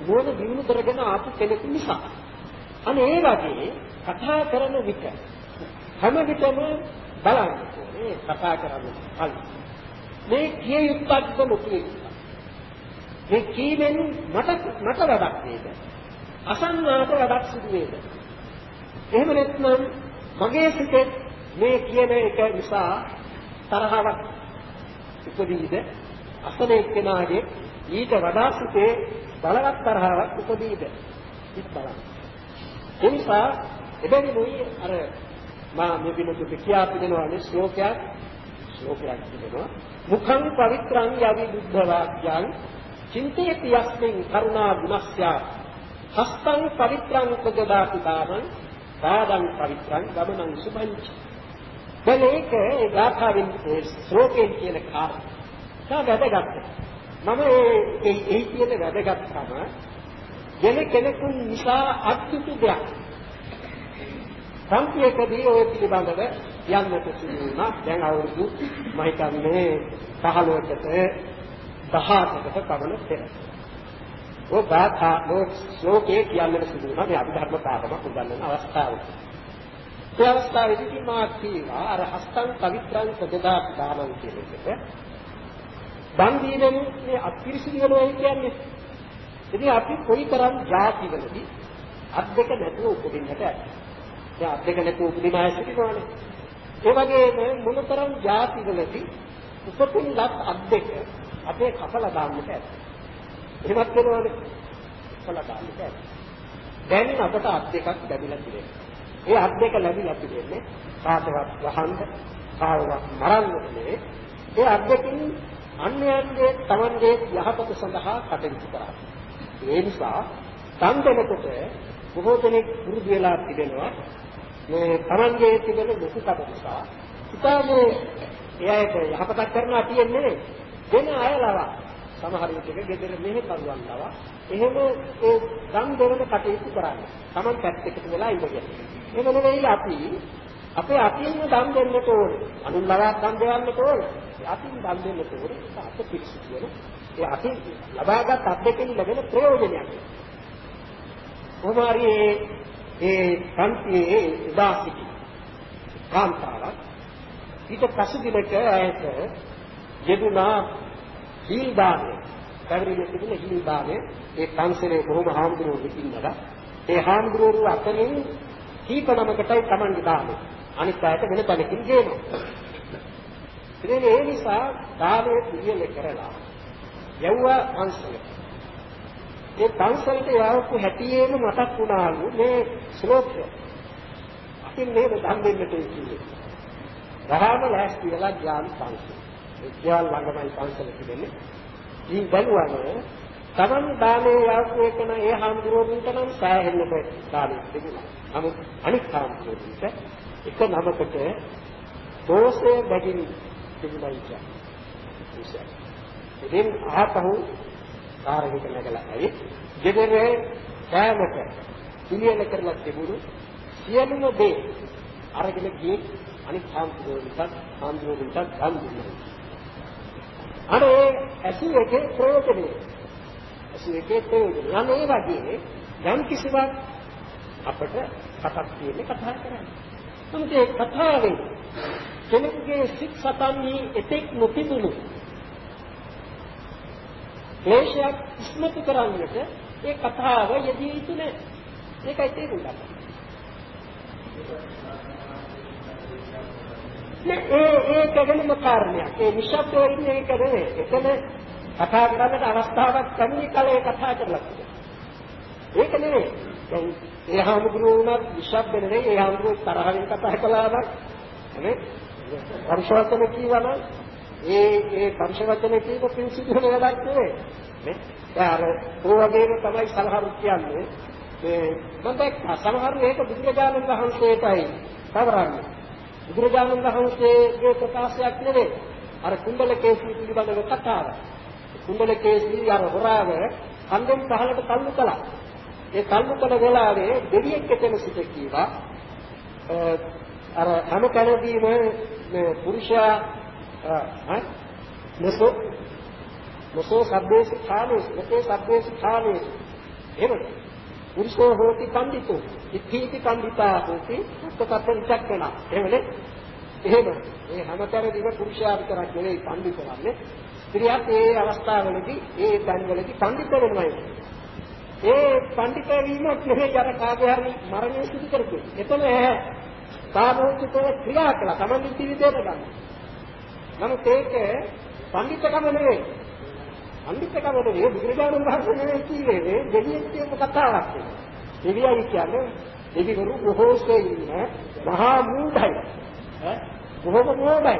නුවණ දිනු කරගෙන ආපු කෙනෙකු නිසා. අනේ ඒ වගේ කතා කරන විට හැම විටම බලන්න මේ කතා කරන කල් මේ කිය යුක්තක්ද නොකිය යුක්තක් මේ කීමෙන් මට මට වැඩක් නේද? අසන්නාට වැඩක් සිදු වේද එහෙම නැත්නම් මගේ සිතේ මේ කියන එක නිසා තරහවක් උපදීද? අසන එක්කෙනාගේ ඊට වඩා සිතේ බලවත් තරහවක් උපදීද? ඉත් බලන්න. ඒ නිසා එබැවිනුයි අර මා මේ විනෝද කියා පිළිනවනේ ශ්ලෝකයක්. ශ්ලෝකයක් තිබෙනවා මුඛං පවිත්‍රං යවි බුද්ධ වාක්‍යං චින්තේති යස්මින් කරුණා ගුණස්ය හස්තං පවිත්‍රං උපදදාති තාමං පාදං පවිත්‍රං ගමනං සුභංච. දැන් ඒක ඒ ගාථාවෙන් ඒ ශ්ලෝකයෙන් කියන කාරණා. වැදගත්. මම ඒ ඒ කියන වැදගත්කම වෙන කෙනෙකුන් නිසා අත්‍යුතු දෙයක්. සම්පියකදී ඔය පිළිබඳව යන්නට සිදු වුණා. දැන් අවුරුදු මම හිතන්නේ 15කට 18කට පමණ පෙර. ඔය ගාථා ඔය ශ්ලෝකේ කියන්නට සිදු වුණා මේ අභිධර්ම පාඩමක් උගන්වන අවස්ථාවේ. ඒ අවස්ථාවේදී මා කීවා අර හස්තං පවිත්‍රං සදදා දානං කියන එකට දන් දීමෙන් මේ අත්පිරිසිදු වෙනවා කියන්නේ. ඉතින් අපි කොයිතරම් જાතිවලදී අත් දෙක නැතුව උපදින්නට ඇත. ඒ අත් දෙක නැතුව උපදින අය සිටිනවානේ. ඒ වගේම මොනතරම් જાතිවලදී උපතින් ලත් අත් දෙක අපේ කපලා දාන්නට ඇත. එහෙමත් වෙනවනේ. කපලා දාන්නට ඇත. දැන් අපට අත් දෙකක් ලැබිලා තියෙනවා. ඒ අත් දෙක ලැබිලා තියෙන්නේ කාටවත් වහන්න කාටවත් මරන්න නෙවෙයි. ඒ අත් දෙකින් අන්‍යයන්ගේ Tamanගේ යහපත සඳහා කටයුතු කරා. ඒ නිසා තන් දෙනකොට බොහෝ දෙනෙක් පුරුදු වෙලා තිබෙනවා මේ Tamanගේ තිබෙන ලොකුකම නිසා ඉතාලේ එයාට යහපතක් කරනවා කියන්නේ වෙන අයලව සමහර විටක ගෙදර මෙහෙ කරුවන්ලව එහෙම ඒ ගම් දෙවන කටයුතු කරන්නේ. Taman පැත්තකට වෙලා ඉඳගෙන. එහෙම නෙවෙයි අපි අපේ අතින්ම දන් දෙන්නට ඕනේ. අනුන් ලවා දන් දෙවන්නට ඕනේ. අතින් දන් දෙන්නට ඕනේ ඒක අප පිළිසිදු වෙන ඒ අතින් ලබාගත් අත්දැකීම් ලැබෙන ප්‍රයෝජනයක්. කොහොම හරි ඒ පන්තියේ උදාසිකි කාන්තාවක්. ඊට පසු දිනක ඇයට යෙදුනා හීල් දානේ පැවරිලි තිබුණ හීල් දානේ ඒ පන්සලේ බොහොම හාමුදුරුවෝ ඉන්නලා ඒ හාමුදුරුවෝ අතරින් කීප නමකටයි Tamange දානේ අනිත් අයට වෙන තැනකින් ගේනවා. ඉතින් ඒ නිසා දානේ පිළියෙල කරලා යවුවා පන්සලේ ඒ පන්සලට යවපු හැටියේම මතක් වුණාලු මේ ශ්ලෝකය. අකින් මේක දන් දෙන්නට කිව්වේ. වහාම ලෑස්ති වෙලා ගියාලු පන්සල. විද්‍යාල ළඟමයි පන්සල තිබෙන්නේ. ඉතින් බැලුවම තමන් දානේ යවපු එකන ඒ හාමුදුරුවන්ට නම් සෑහෙන්නට දානේ තිබුණා. නමුත් අනිත් හාමුදුරුවන්ට එක නමකට දෝෂය බැගින් තිබුණා කියන්නේ. ඉතින් ආපහු කාරණික නැගලා ඇවිත් ගෙදර කෑමක පිළියෙල කරලා තිබුණු සියලුම දේ අරගෙන ගියේ අනිත් සාම්ප්‍රදායිකත් සාම්ප්‍රදායිකත් ගම් දුන්නා. අර ඒ ඇසු එකේ ප්‍රයෝජනය. ඇසු එකේ ප්‍රයෝජනය. අනේ වගේ යම් කිසිවක් අපට කතාවක් තියෙන්නේ කතා කරන්නේ. නමුත් ඒ කතාවෙන් කෙනෙකුගේ සිත් සතන්හි එතෙක් නොතිබුණු ක්ලේශයක් ඉස්මතු කරන්නට ඒ කතාව යෙදී යුතු නැහැ. ඒකයි තේරුම් ගන්න. ඒ ඒක වෙනම කාරණයක්. ඒ නිශ්ශබ්දව ඉන්නේ ඒක නෙවෙයි. එතන කතා කරන්නට අවස්ථාවක් ගන්නේ කලේ කතා කරලා. ඒක නෙවෙයි. දැන් ඒ හාමුදුරුවෝ උනත් විශ්වබ්ද නෙවෙයි ඒ හාමුදුරුවෝ තරහින් කතා කළා නම් නේ පරිශවචන කියවන ඒ ඒ පරිශවචන කියපු පින්සිදු වෙන වැඩක් නෙවෙයි. නේ දැන් අර ඕවගේම තමයි සලහරු කියන්නේ මේ මම දැක්කා සමහර මේක බුදුරජාණන් වහන්සේටයි තවරන්නේ. බුදුරජාණන් වහන්සේගේ ප්‍රකාශයක් නෙවෙයි. අර කුණ්ඩල කේසී පිළිබඳව කතාව. කුණ්ඩල කේසී අර හොරාව හන්දෙන් පහලට තල්ලු කළා. ඒ තල්ලු කළ වෙලාවේ දෙවියෙක් එතන සිට කීවා අර හැම තැනදීම මේ පුරුෂයා ඈ නසෝ නසෝ සබ්බේසි ඛාලේස් නසෝ සබ්බේසි ඛාලේස් එහෙමද? පුරුෂෝ හෝති පඬිතෝ ඉතිති පඬිතා හෝති සත්‍යතත් විචක්කන. එහෙමනේ එහෙම ඒ හැමතැනදීම පුරුෂයා විතරක් නෙවෙයි පඬිත වන්නේ. ස්ත්‍රියත් ඒ අවස්ථාවලදී ඒ තැන්වලදී පඬිත වෙනවායි ඒ පඬිත වීමක් නෙවෙයි අර කාගේ හරි මරණය සිදු කරපු. එතන සාමෝචිතව ක්‍රියා කළා. Taman ජීවිතයට ගන්න. නමුත් ඒක පඬිතකම නෙවෙයි. පඬිතකම නෙවෙයි බුදුරජාණන් වහන්සේ නෙවෙයි කියේ දෙවියන් කියපු කතාවක්. දෙවියන් කියන්නේ දෙවිවරු බොහෝසේ ඉන්න මහා මූඩයි. ඈ බොහෝම මූඩයි.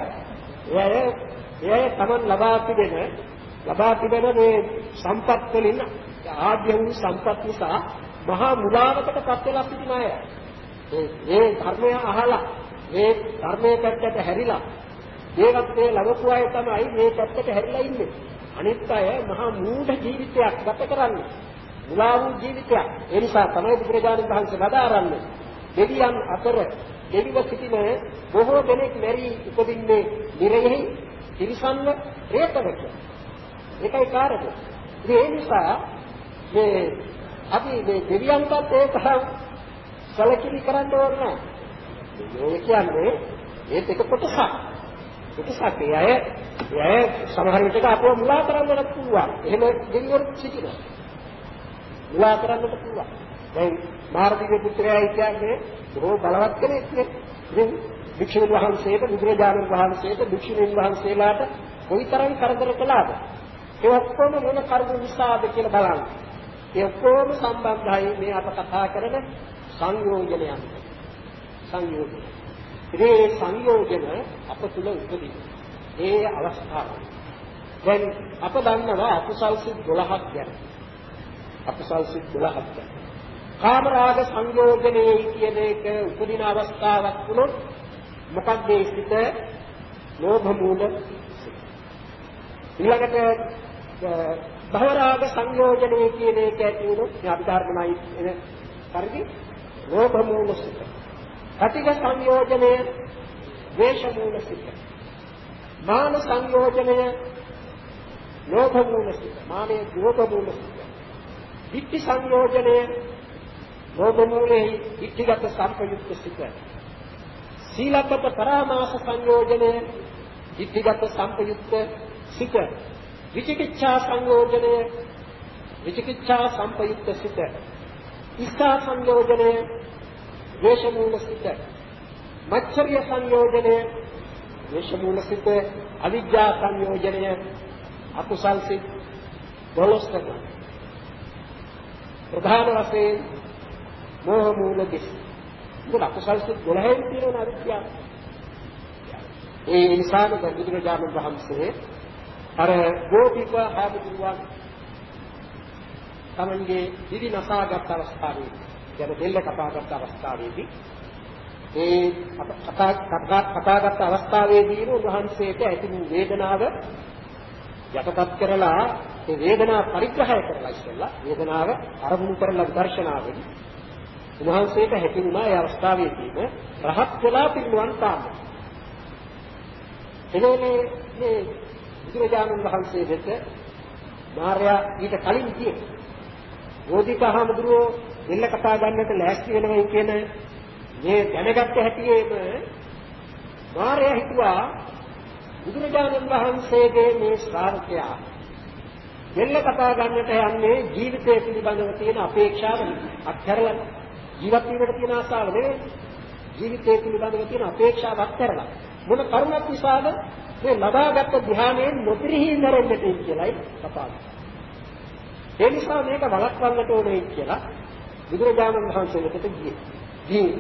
එය එය Taman ලබා තිබෙන ලබා තිබෙන මේ සම්පත් වලින් ආද්‍ය වූ සම්පත් නිසා මහා මුලාවකට පත් වෙලා සිටින අය. මේ ධර්මය අහලා මේ ධර්මයේ පැත්තට හැරිලා ඒවත් මේ ලබපු අය තමයි මේ පැත්තට හැරිලා ඉන්නේ. අනිත් අය මහා මූఢ ජීවිතයක් ගත කරන්නේ. මුලා වූ ජීවිතයක්. ඒ නිසා තමයි බුදුරජාණන් වහන්සේ වදාරන්නේ. දෙවියන් අතර දෙවිව සිටින බොහෝ දෙනෙක් මෙරි උපදින්නේ නිරයෙහි තිරිසන්ව ප්‍රේතව ඒකයි කාරණය. ඒ නිසා මේ අපි මේ දෙවියන්ටත් ඒක සැලකිලි කරන්න ඕන නැහැ. ඒ කියන්නේ ඒත් එක කොටසක්. කොටසක් ඒ අය ඒ අය සමහර විටක අපව මුලා කරන්නත් පුළුවන්. එහෙම දෙවිවරු සිටිනවා. මුලා කරන්නත් පුළුවන්. දැන් මාර්ගික පුත්‍රයා කියන්නේ බොහෝ බලවත් කෙනෙක් නේ. ඉතින් භික්ෂුන් වහන්සේට බුදුරජාණන් වහන්සේට භික්ෂුණීන් වහන්සේලාට කොයිතරම් කරදර කළාද? ඒ ඔක්කොම මොන කරුණු නිසාද කියලා බලන්න. ඒ ඔක්කොම සම්බන්ධයි මේ අප කතා කරන සංයෝජනයන්. සංයෝජන. ඒ සංයෝජන අප තුල උපදී. ඒ අවස්ථාව. දැන් අප දන්නවා අකුසල් සිත් 12ක් ගැන. අකුසල් සිත් 12ක් ගැන. කාමරාග සංයෝජනයේ කියන එක උපදින අවස්ථාවක් වුණොත් මොකක්ද ඒ සිත? ලෝභ මූල සිත. ඊළඟට භවරාග සංයෝජනයේ කියන එක ඇති වුණොත් මේ අභිධර්මණයි එන පරිදි ලෝභ මූල සිත. අතිග සංයෝජනය ද්වේෂ මූල සිත. මාන සංයෝජනය ලෝභ මූල සිත. මානයේ ලෝභ මූල සිත. ditthi සංයෝජනය ලෝභ මූලෙහි ditthිගත සංපයුක්ත සිත. සීලබ්බත පරාමාස සංයෝජනය ditthිගත සංපයුක්ත සිත. විචිකිච්ඡා සංයෝජනය විචිකිච්ඡා සංපයුක්ත සිත ඉස්සා සංයෝජනය ද්වේෂ මූල සිත මච්චර්ය සංයෝජනය ද්වේෂ මූල සිත අවිජ්ජා සංයෝජනය අකුසල් සිත් 12ක ප්‍රධාන වශයෙන් මෝහ මූල දෙස් මොකද අකුසල් සිත් 12න් තියෙන අවිද්‍යාව ඒ නිසාම බුදුරජාණන් වහන්සේ අර ගෝපික හාමුදුරුවන් තමන්ගේ දිවි නසාගත් අවස්ථාවේ යන දෙල්ල කපාගත් අවස්ථාවේදී ඒ කතා කතාගත් අවස්ථාවේදී උන්වහන්සේට ඇති වූ වේදනාව යටපත් කරලා ඒ වේදනාව පරිග්‍රහය කරලා ඉස්සෙල්ලා වේදනාව අරමුණු කරලා දර්ශනාවෙදී උන්වහන්සේට හැකියුණා ඒ අවස්ථාවේදීම රහත් වෙලා පිළිවන් තාම එනේ මේ බුදුරජාණන් වහන්සේ වෙත මාර්යා ඊට කලින් ගියේ. බෝධිකහමඳුරෝ දෙල්ල කතා ගන්නට ලෑස්ති වෙනවයි කියන මේ දැනගත්ත හැටියේම මාර්යා හිතුවා බුදුරජාණන් වහන්සේගේ මේ ශ්‍රාවකයා. දෙල්ල කතා ගන්නට යන්නේ ජීවිතය පිළිබඳව තියෙන අපේක්ෂාව අත්හැරලා ජීවත් වීමට තියෙන ආසාව නෙවෙයි ජීවිතය පිළිබඳව තියෙන අපේක්ෂාව අත්හැරලා. මොන කරුණක් නිසාද? මේ ලබාගත් ධ්‍යානයෙන් නොපිරිහි ඉඳරෙන්නට කියලායි කතා ඒ නිසා මේක වළක්වන්නට ඕනේ කියලා බුදුරජාණන් වහන්සේ වෙතට ගියේ. ගිහින්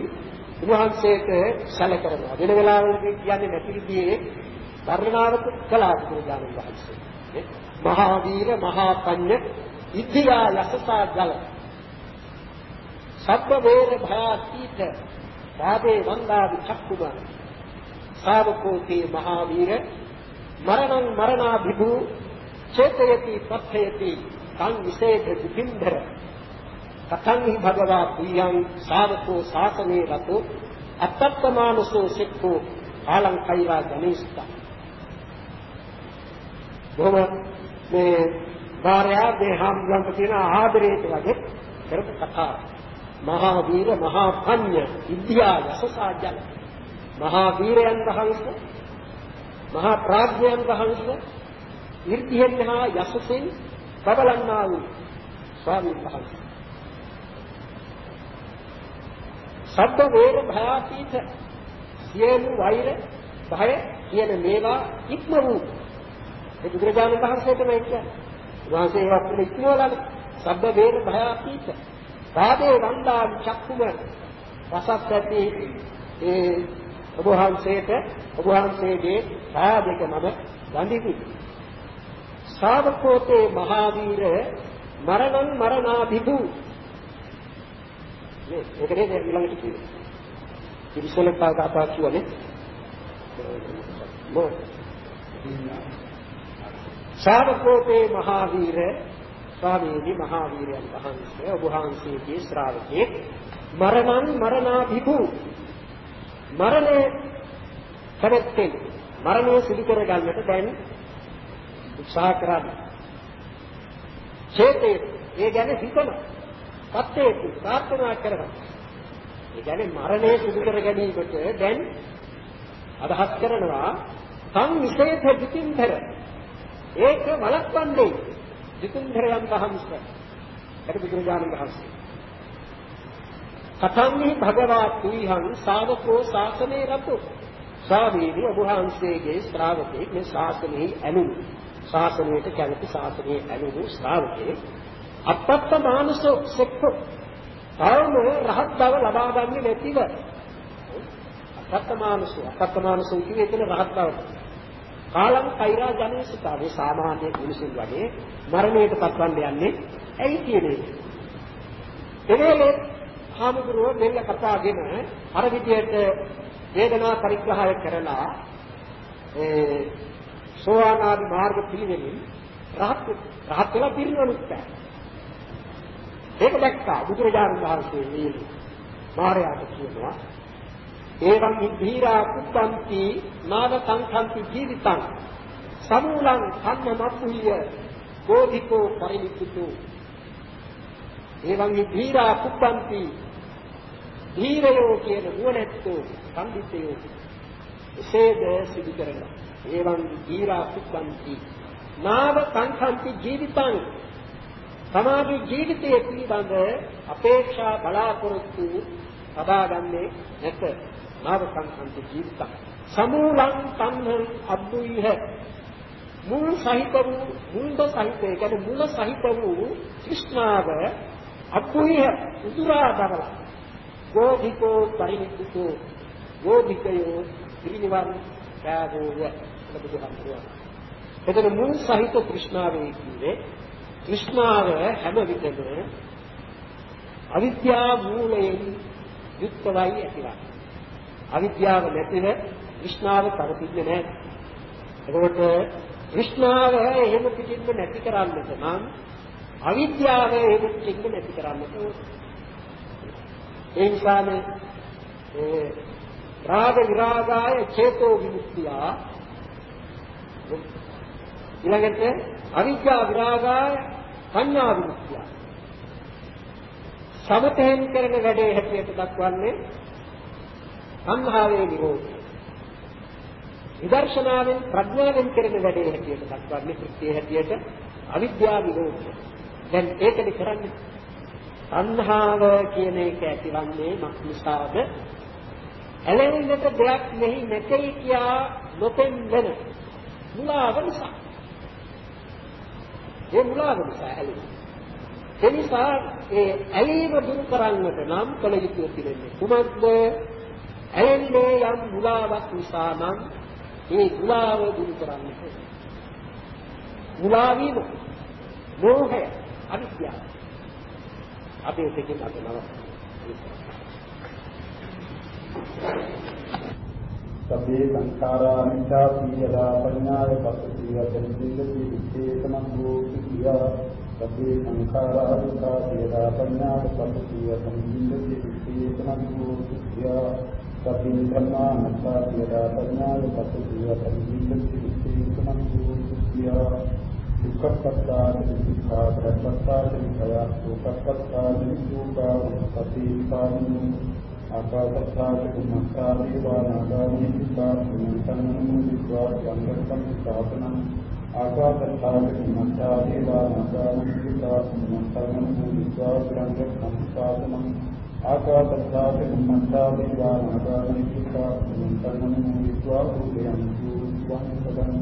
උන්වහන්සේට සැල කරනවා. වෙන වෙලාවලදී කියන්නේ නැති විදිහේ වර්ණනාවක් කළා බුදුරජාණන් වහන්සේ. මහා වීර මහා පඤ්ඤ ඉද්ධියා යසසා ජල සබ්බ වේර භයාතීත පාදේ වන්දාදි චක්කුම සාවකෝතේ මහා වීර මරණං මරණා විභු චේතයති පත්තයති තං විශේෂ දුකින්දර කතං හි භගවා පියං සාවකෝ සාසනේ රතෝ අත්තත්තමානසෝ සික්ඛෝ ආලං කෛරා ගණේස්තා බොහොම මේ භාර්යාව මේ හාමුදුරන්ට තියෙන ආදරයට වගේ කරපු කතාව. මහා වීර මහා පඤ්ඤ ඉන්දියා යසසාජන. මහා වීරයන් වහන්සේ මහා ප්‍රඥයන් වහන්සේ ඉර්ධියෙන් හා යසසෙන් බබලන්නා වූ ස්වාමීන් වහන්සේ. සබ්බ වේර භයාතීත සියලු වෛර භය කියන මේවා ඉක්ම වූ ඒ බුදුරජාණන් වහන්සේට මේ කියන්නේ. වහන්සේ ඒවත් පිළ ඉක්මවලන සබ්බ වේද භයාපීත. පාදේ වන්දා චක්කුම රසත් ඇති ඒ ඔබ වහන්සේට ඔබ වහන්සේගේ පාදයක මම වඳිමි. ශාවකෝතේ මහාවීර මරණං මරණාභිභු මේ ඒක නේද ඊළඟට කියන්නේ. ඉතිසලක කතා කියවනේ. මොකද? ශාවකෝපේ මහාවීර ස්වාමීනි මහාවීරයන් වහන්සේ ඔබ වහන්සේගේ ශ්‍රාවකෙක් මරණං මරණාභිභු. මරණය කැමැත්තෙන් මරණය සිදු කර ගන්නට දැන් උත්සාහ කරන්නේ. චේතේ ඒ ගැන හිතන පත්තේ ප්‍රාර්ථනා කරනවා ඒ කියන්නේ මරණය සිදු කර ගැනීමට දැන් අදහස් කරනවා සං විශේෂ පිටින්තර ඒක වළක්වන්නේ විකුණ්ඨරයන් වහන්සේ. ඒක බුදුරජාණන් වහන්සේ. කතම්හි භගවා කුයිහං ශාවකෝ ශාසනේ රතු. ස්වාමීනි ඔබ වහන්සේගේ ශ්‍රාවකෙක් මේ ශාසනයේ ඇලුණු. ශාසනයට කැමති ශාසනයේ ඇලුණු ශ්‍රාවකෙක් අපත්ත මානසෝ සෙක්ඛ. තවම රහත් බව ලබා ගන්නේ නැතිව. අපත්ත මානසෝ අපත්ත මානසෝ කියන්නේ එතන රහත් බව. කාලං කෛරා ජනේසිතා මේ සාමාන්‍ය මිනිසුන් වගේ මරණයට පත්වන්න යන්නේ ඇයි කියන එක. එවේලේ හාමුදුරුවෝ මෙල්ල කතාගෙන අර විදියට වේදනා පරිග්‍රහය කරලා ඒ සෝවාන් ආදි මාර්ග පිළිවෙලින් රහත් රහත් වෙලා පිරිනවනුත් ඒක දැක්කා. බුදුරජාණන් වහන්සේ මේ මාර්යාට කියනවා ඒවං ධීරා කුප්පන්ති නාව සංඛන්ති ජීවිතං සමූලං කම්මමප්පුය කෝධිකෝ පරිනික්ඛිතෝ ඒවං ධීරා කුප්පන්ති ධීරයෝ කියන නුවණැත්තෝ සම්දිතයෝ එසේද සිදු කරනවා ඒවං ධීරා කුප්පන්ති නාව සංඛන්ති ජීවිතං සමාධි ජීවිතයේ පිළිබඳ අපේක්ෂා බලාපොරොත්තු සබාගන්නේ නැත. නාවකං අන්ත ජීවිතං සමූලං තණ්හං අබ්බුයිහ. මුල් සහිත වූ මුල්ද සහිත ඒ කියන්නේ මුල සහිත වූ කෘෂ්ණාව අබ්බුයිහ උතුරා දරලා ගෝධිකෝ පරිනික්කෝ ගෝධිකයෝ පිරිනිවන් පෑවෝය බුදුහාමුදුරුවෝ. එතන මුල් සහිත කෘෂ්ණාවේ කියන්නේ කෘෂ්ණාව හැම විටම අවිද්‍යා මූලයෙන් යුක්තවයි ඇතිවන්නේ අවිද්‍යාව නැතිව විශ්නාව පවතින්නේ නැහැ. එතකොට විශ්නාව එහෙම පිටින්ම නැති කරන්නට නම් අවිද්‍යාව එහෙම පිටින්ම නැති කරන්නට ඒ නිසානේ ඒ රාග විරාගාය චේතෝ විමුක්තිය ඊළඟට අවිද්‍යා විරාගාය සංඥා විමුක්තිය සමතෙන් කරන වැඩේ හැටියට දක්වන්නේ සංහාවේ නිරෝධය. විදර්ශනාවෙන් ප්‍රඥාවෙන් කරන වැඩේ හැටියට දක්වන්නේ කෘත්‍ය හැටියට අවිද්‍යාව නිරෝධය. දැන් ඒකද කරන්නේ. සංහාව කියන එක ඇතිවන්නේ මක් නිසාද? ඇලෙන්නට දෙයක් මෙහි නැtei කියා නොපෙන්වන මුලාව නිසා. ඒ මුලාව නිසා ඇලෙන්නේ. එනිසා ඒ ඇලීම දුරු කරන්නට නම් කල යුතු පිළිෙන්නේ. කුමක්ද? ඇලෙන්නේ යම් මුලාවක් නිසා නම් ඒ මුලාව දුරු කරන්නට. මුලා වීම, මෝහය, අවිද්‍යාව. අපේ දෙකෙන් අත නවත්වනවා. සබ්බේ සංඛාරා මිච්ඡා සීයදා පඤ්ඤාය පස්සී වදන්ති විච්ඡේතනං භූතියා සබ්බේ සංඛාරා මිච්ඡා සීයදා පඤ්ඤාය පස්සී වදන්ති විච්ඡේතනං භූතියා සබ්බේ ධම්මා මිච්ඡා සීයදා පඤ්ඤාය පස්සී වදන්ති විච්ඡේතනං භූතියා දුක්ඛපත්තාන දුක්ඛා ප්‍රත්‍ත්තාන භය දුක්ඛපත්තාන දුක්ඛා පතිපානු ආකාශත්තාති මක්ඛාදී වානාගාමී සිතා සම්මතනමු විස්වා සංගතං සාපනං ආකාශත්තාති මක්ඛාදී වානාගාමී සිතා සම්මතනමු විස්වා සංගතං සාපනං ආකාශත්තාති මක්ඛාදී වානාගාමී සිතා සම්මතනමු විස්වා උදයන්තු වං සදං.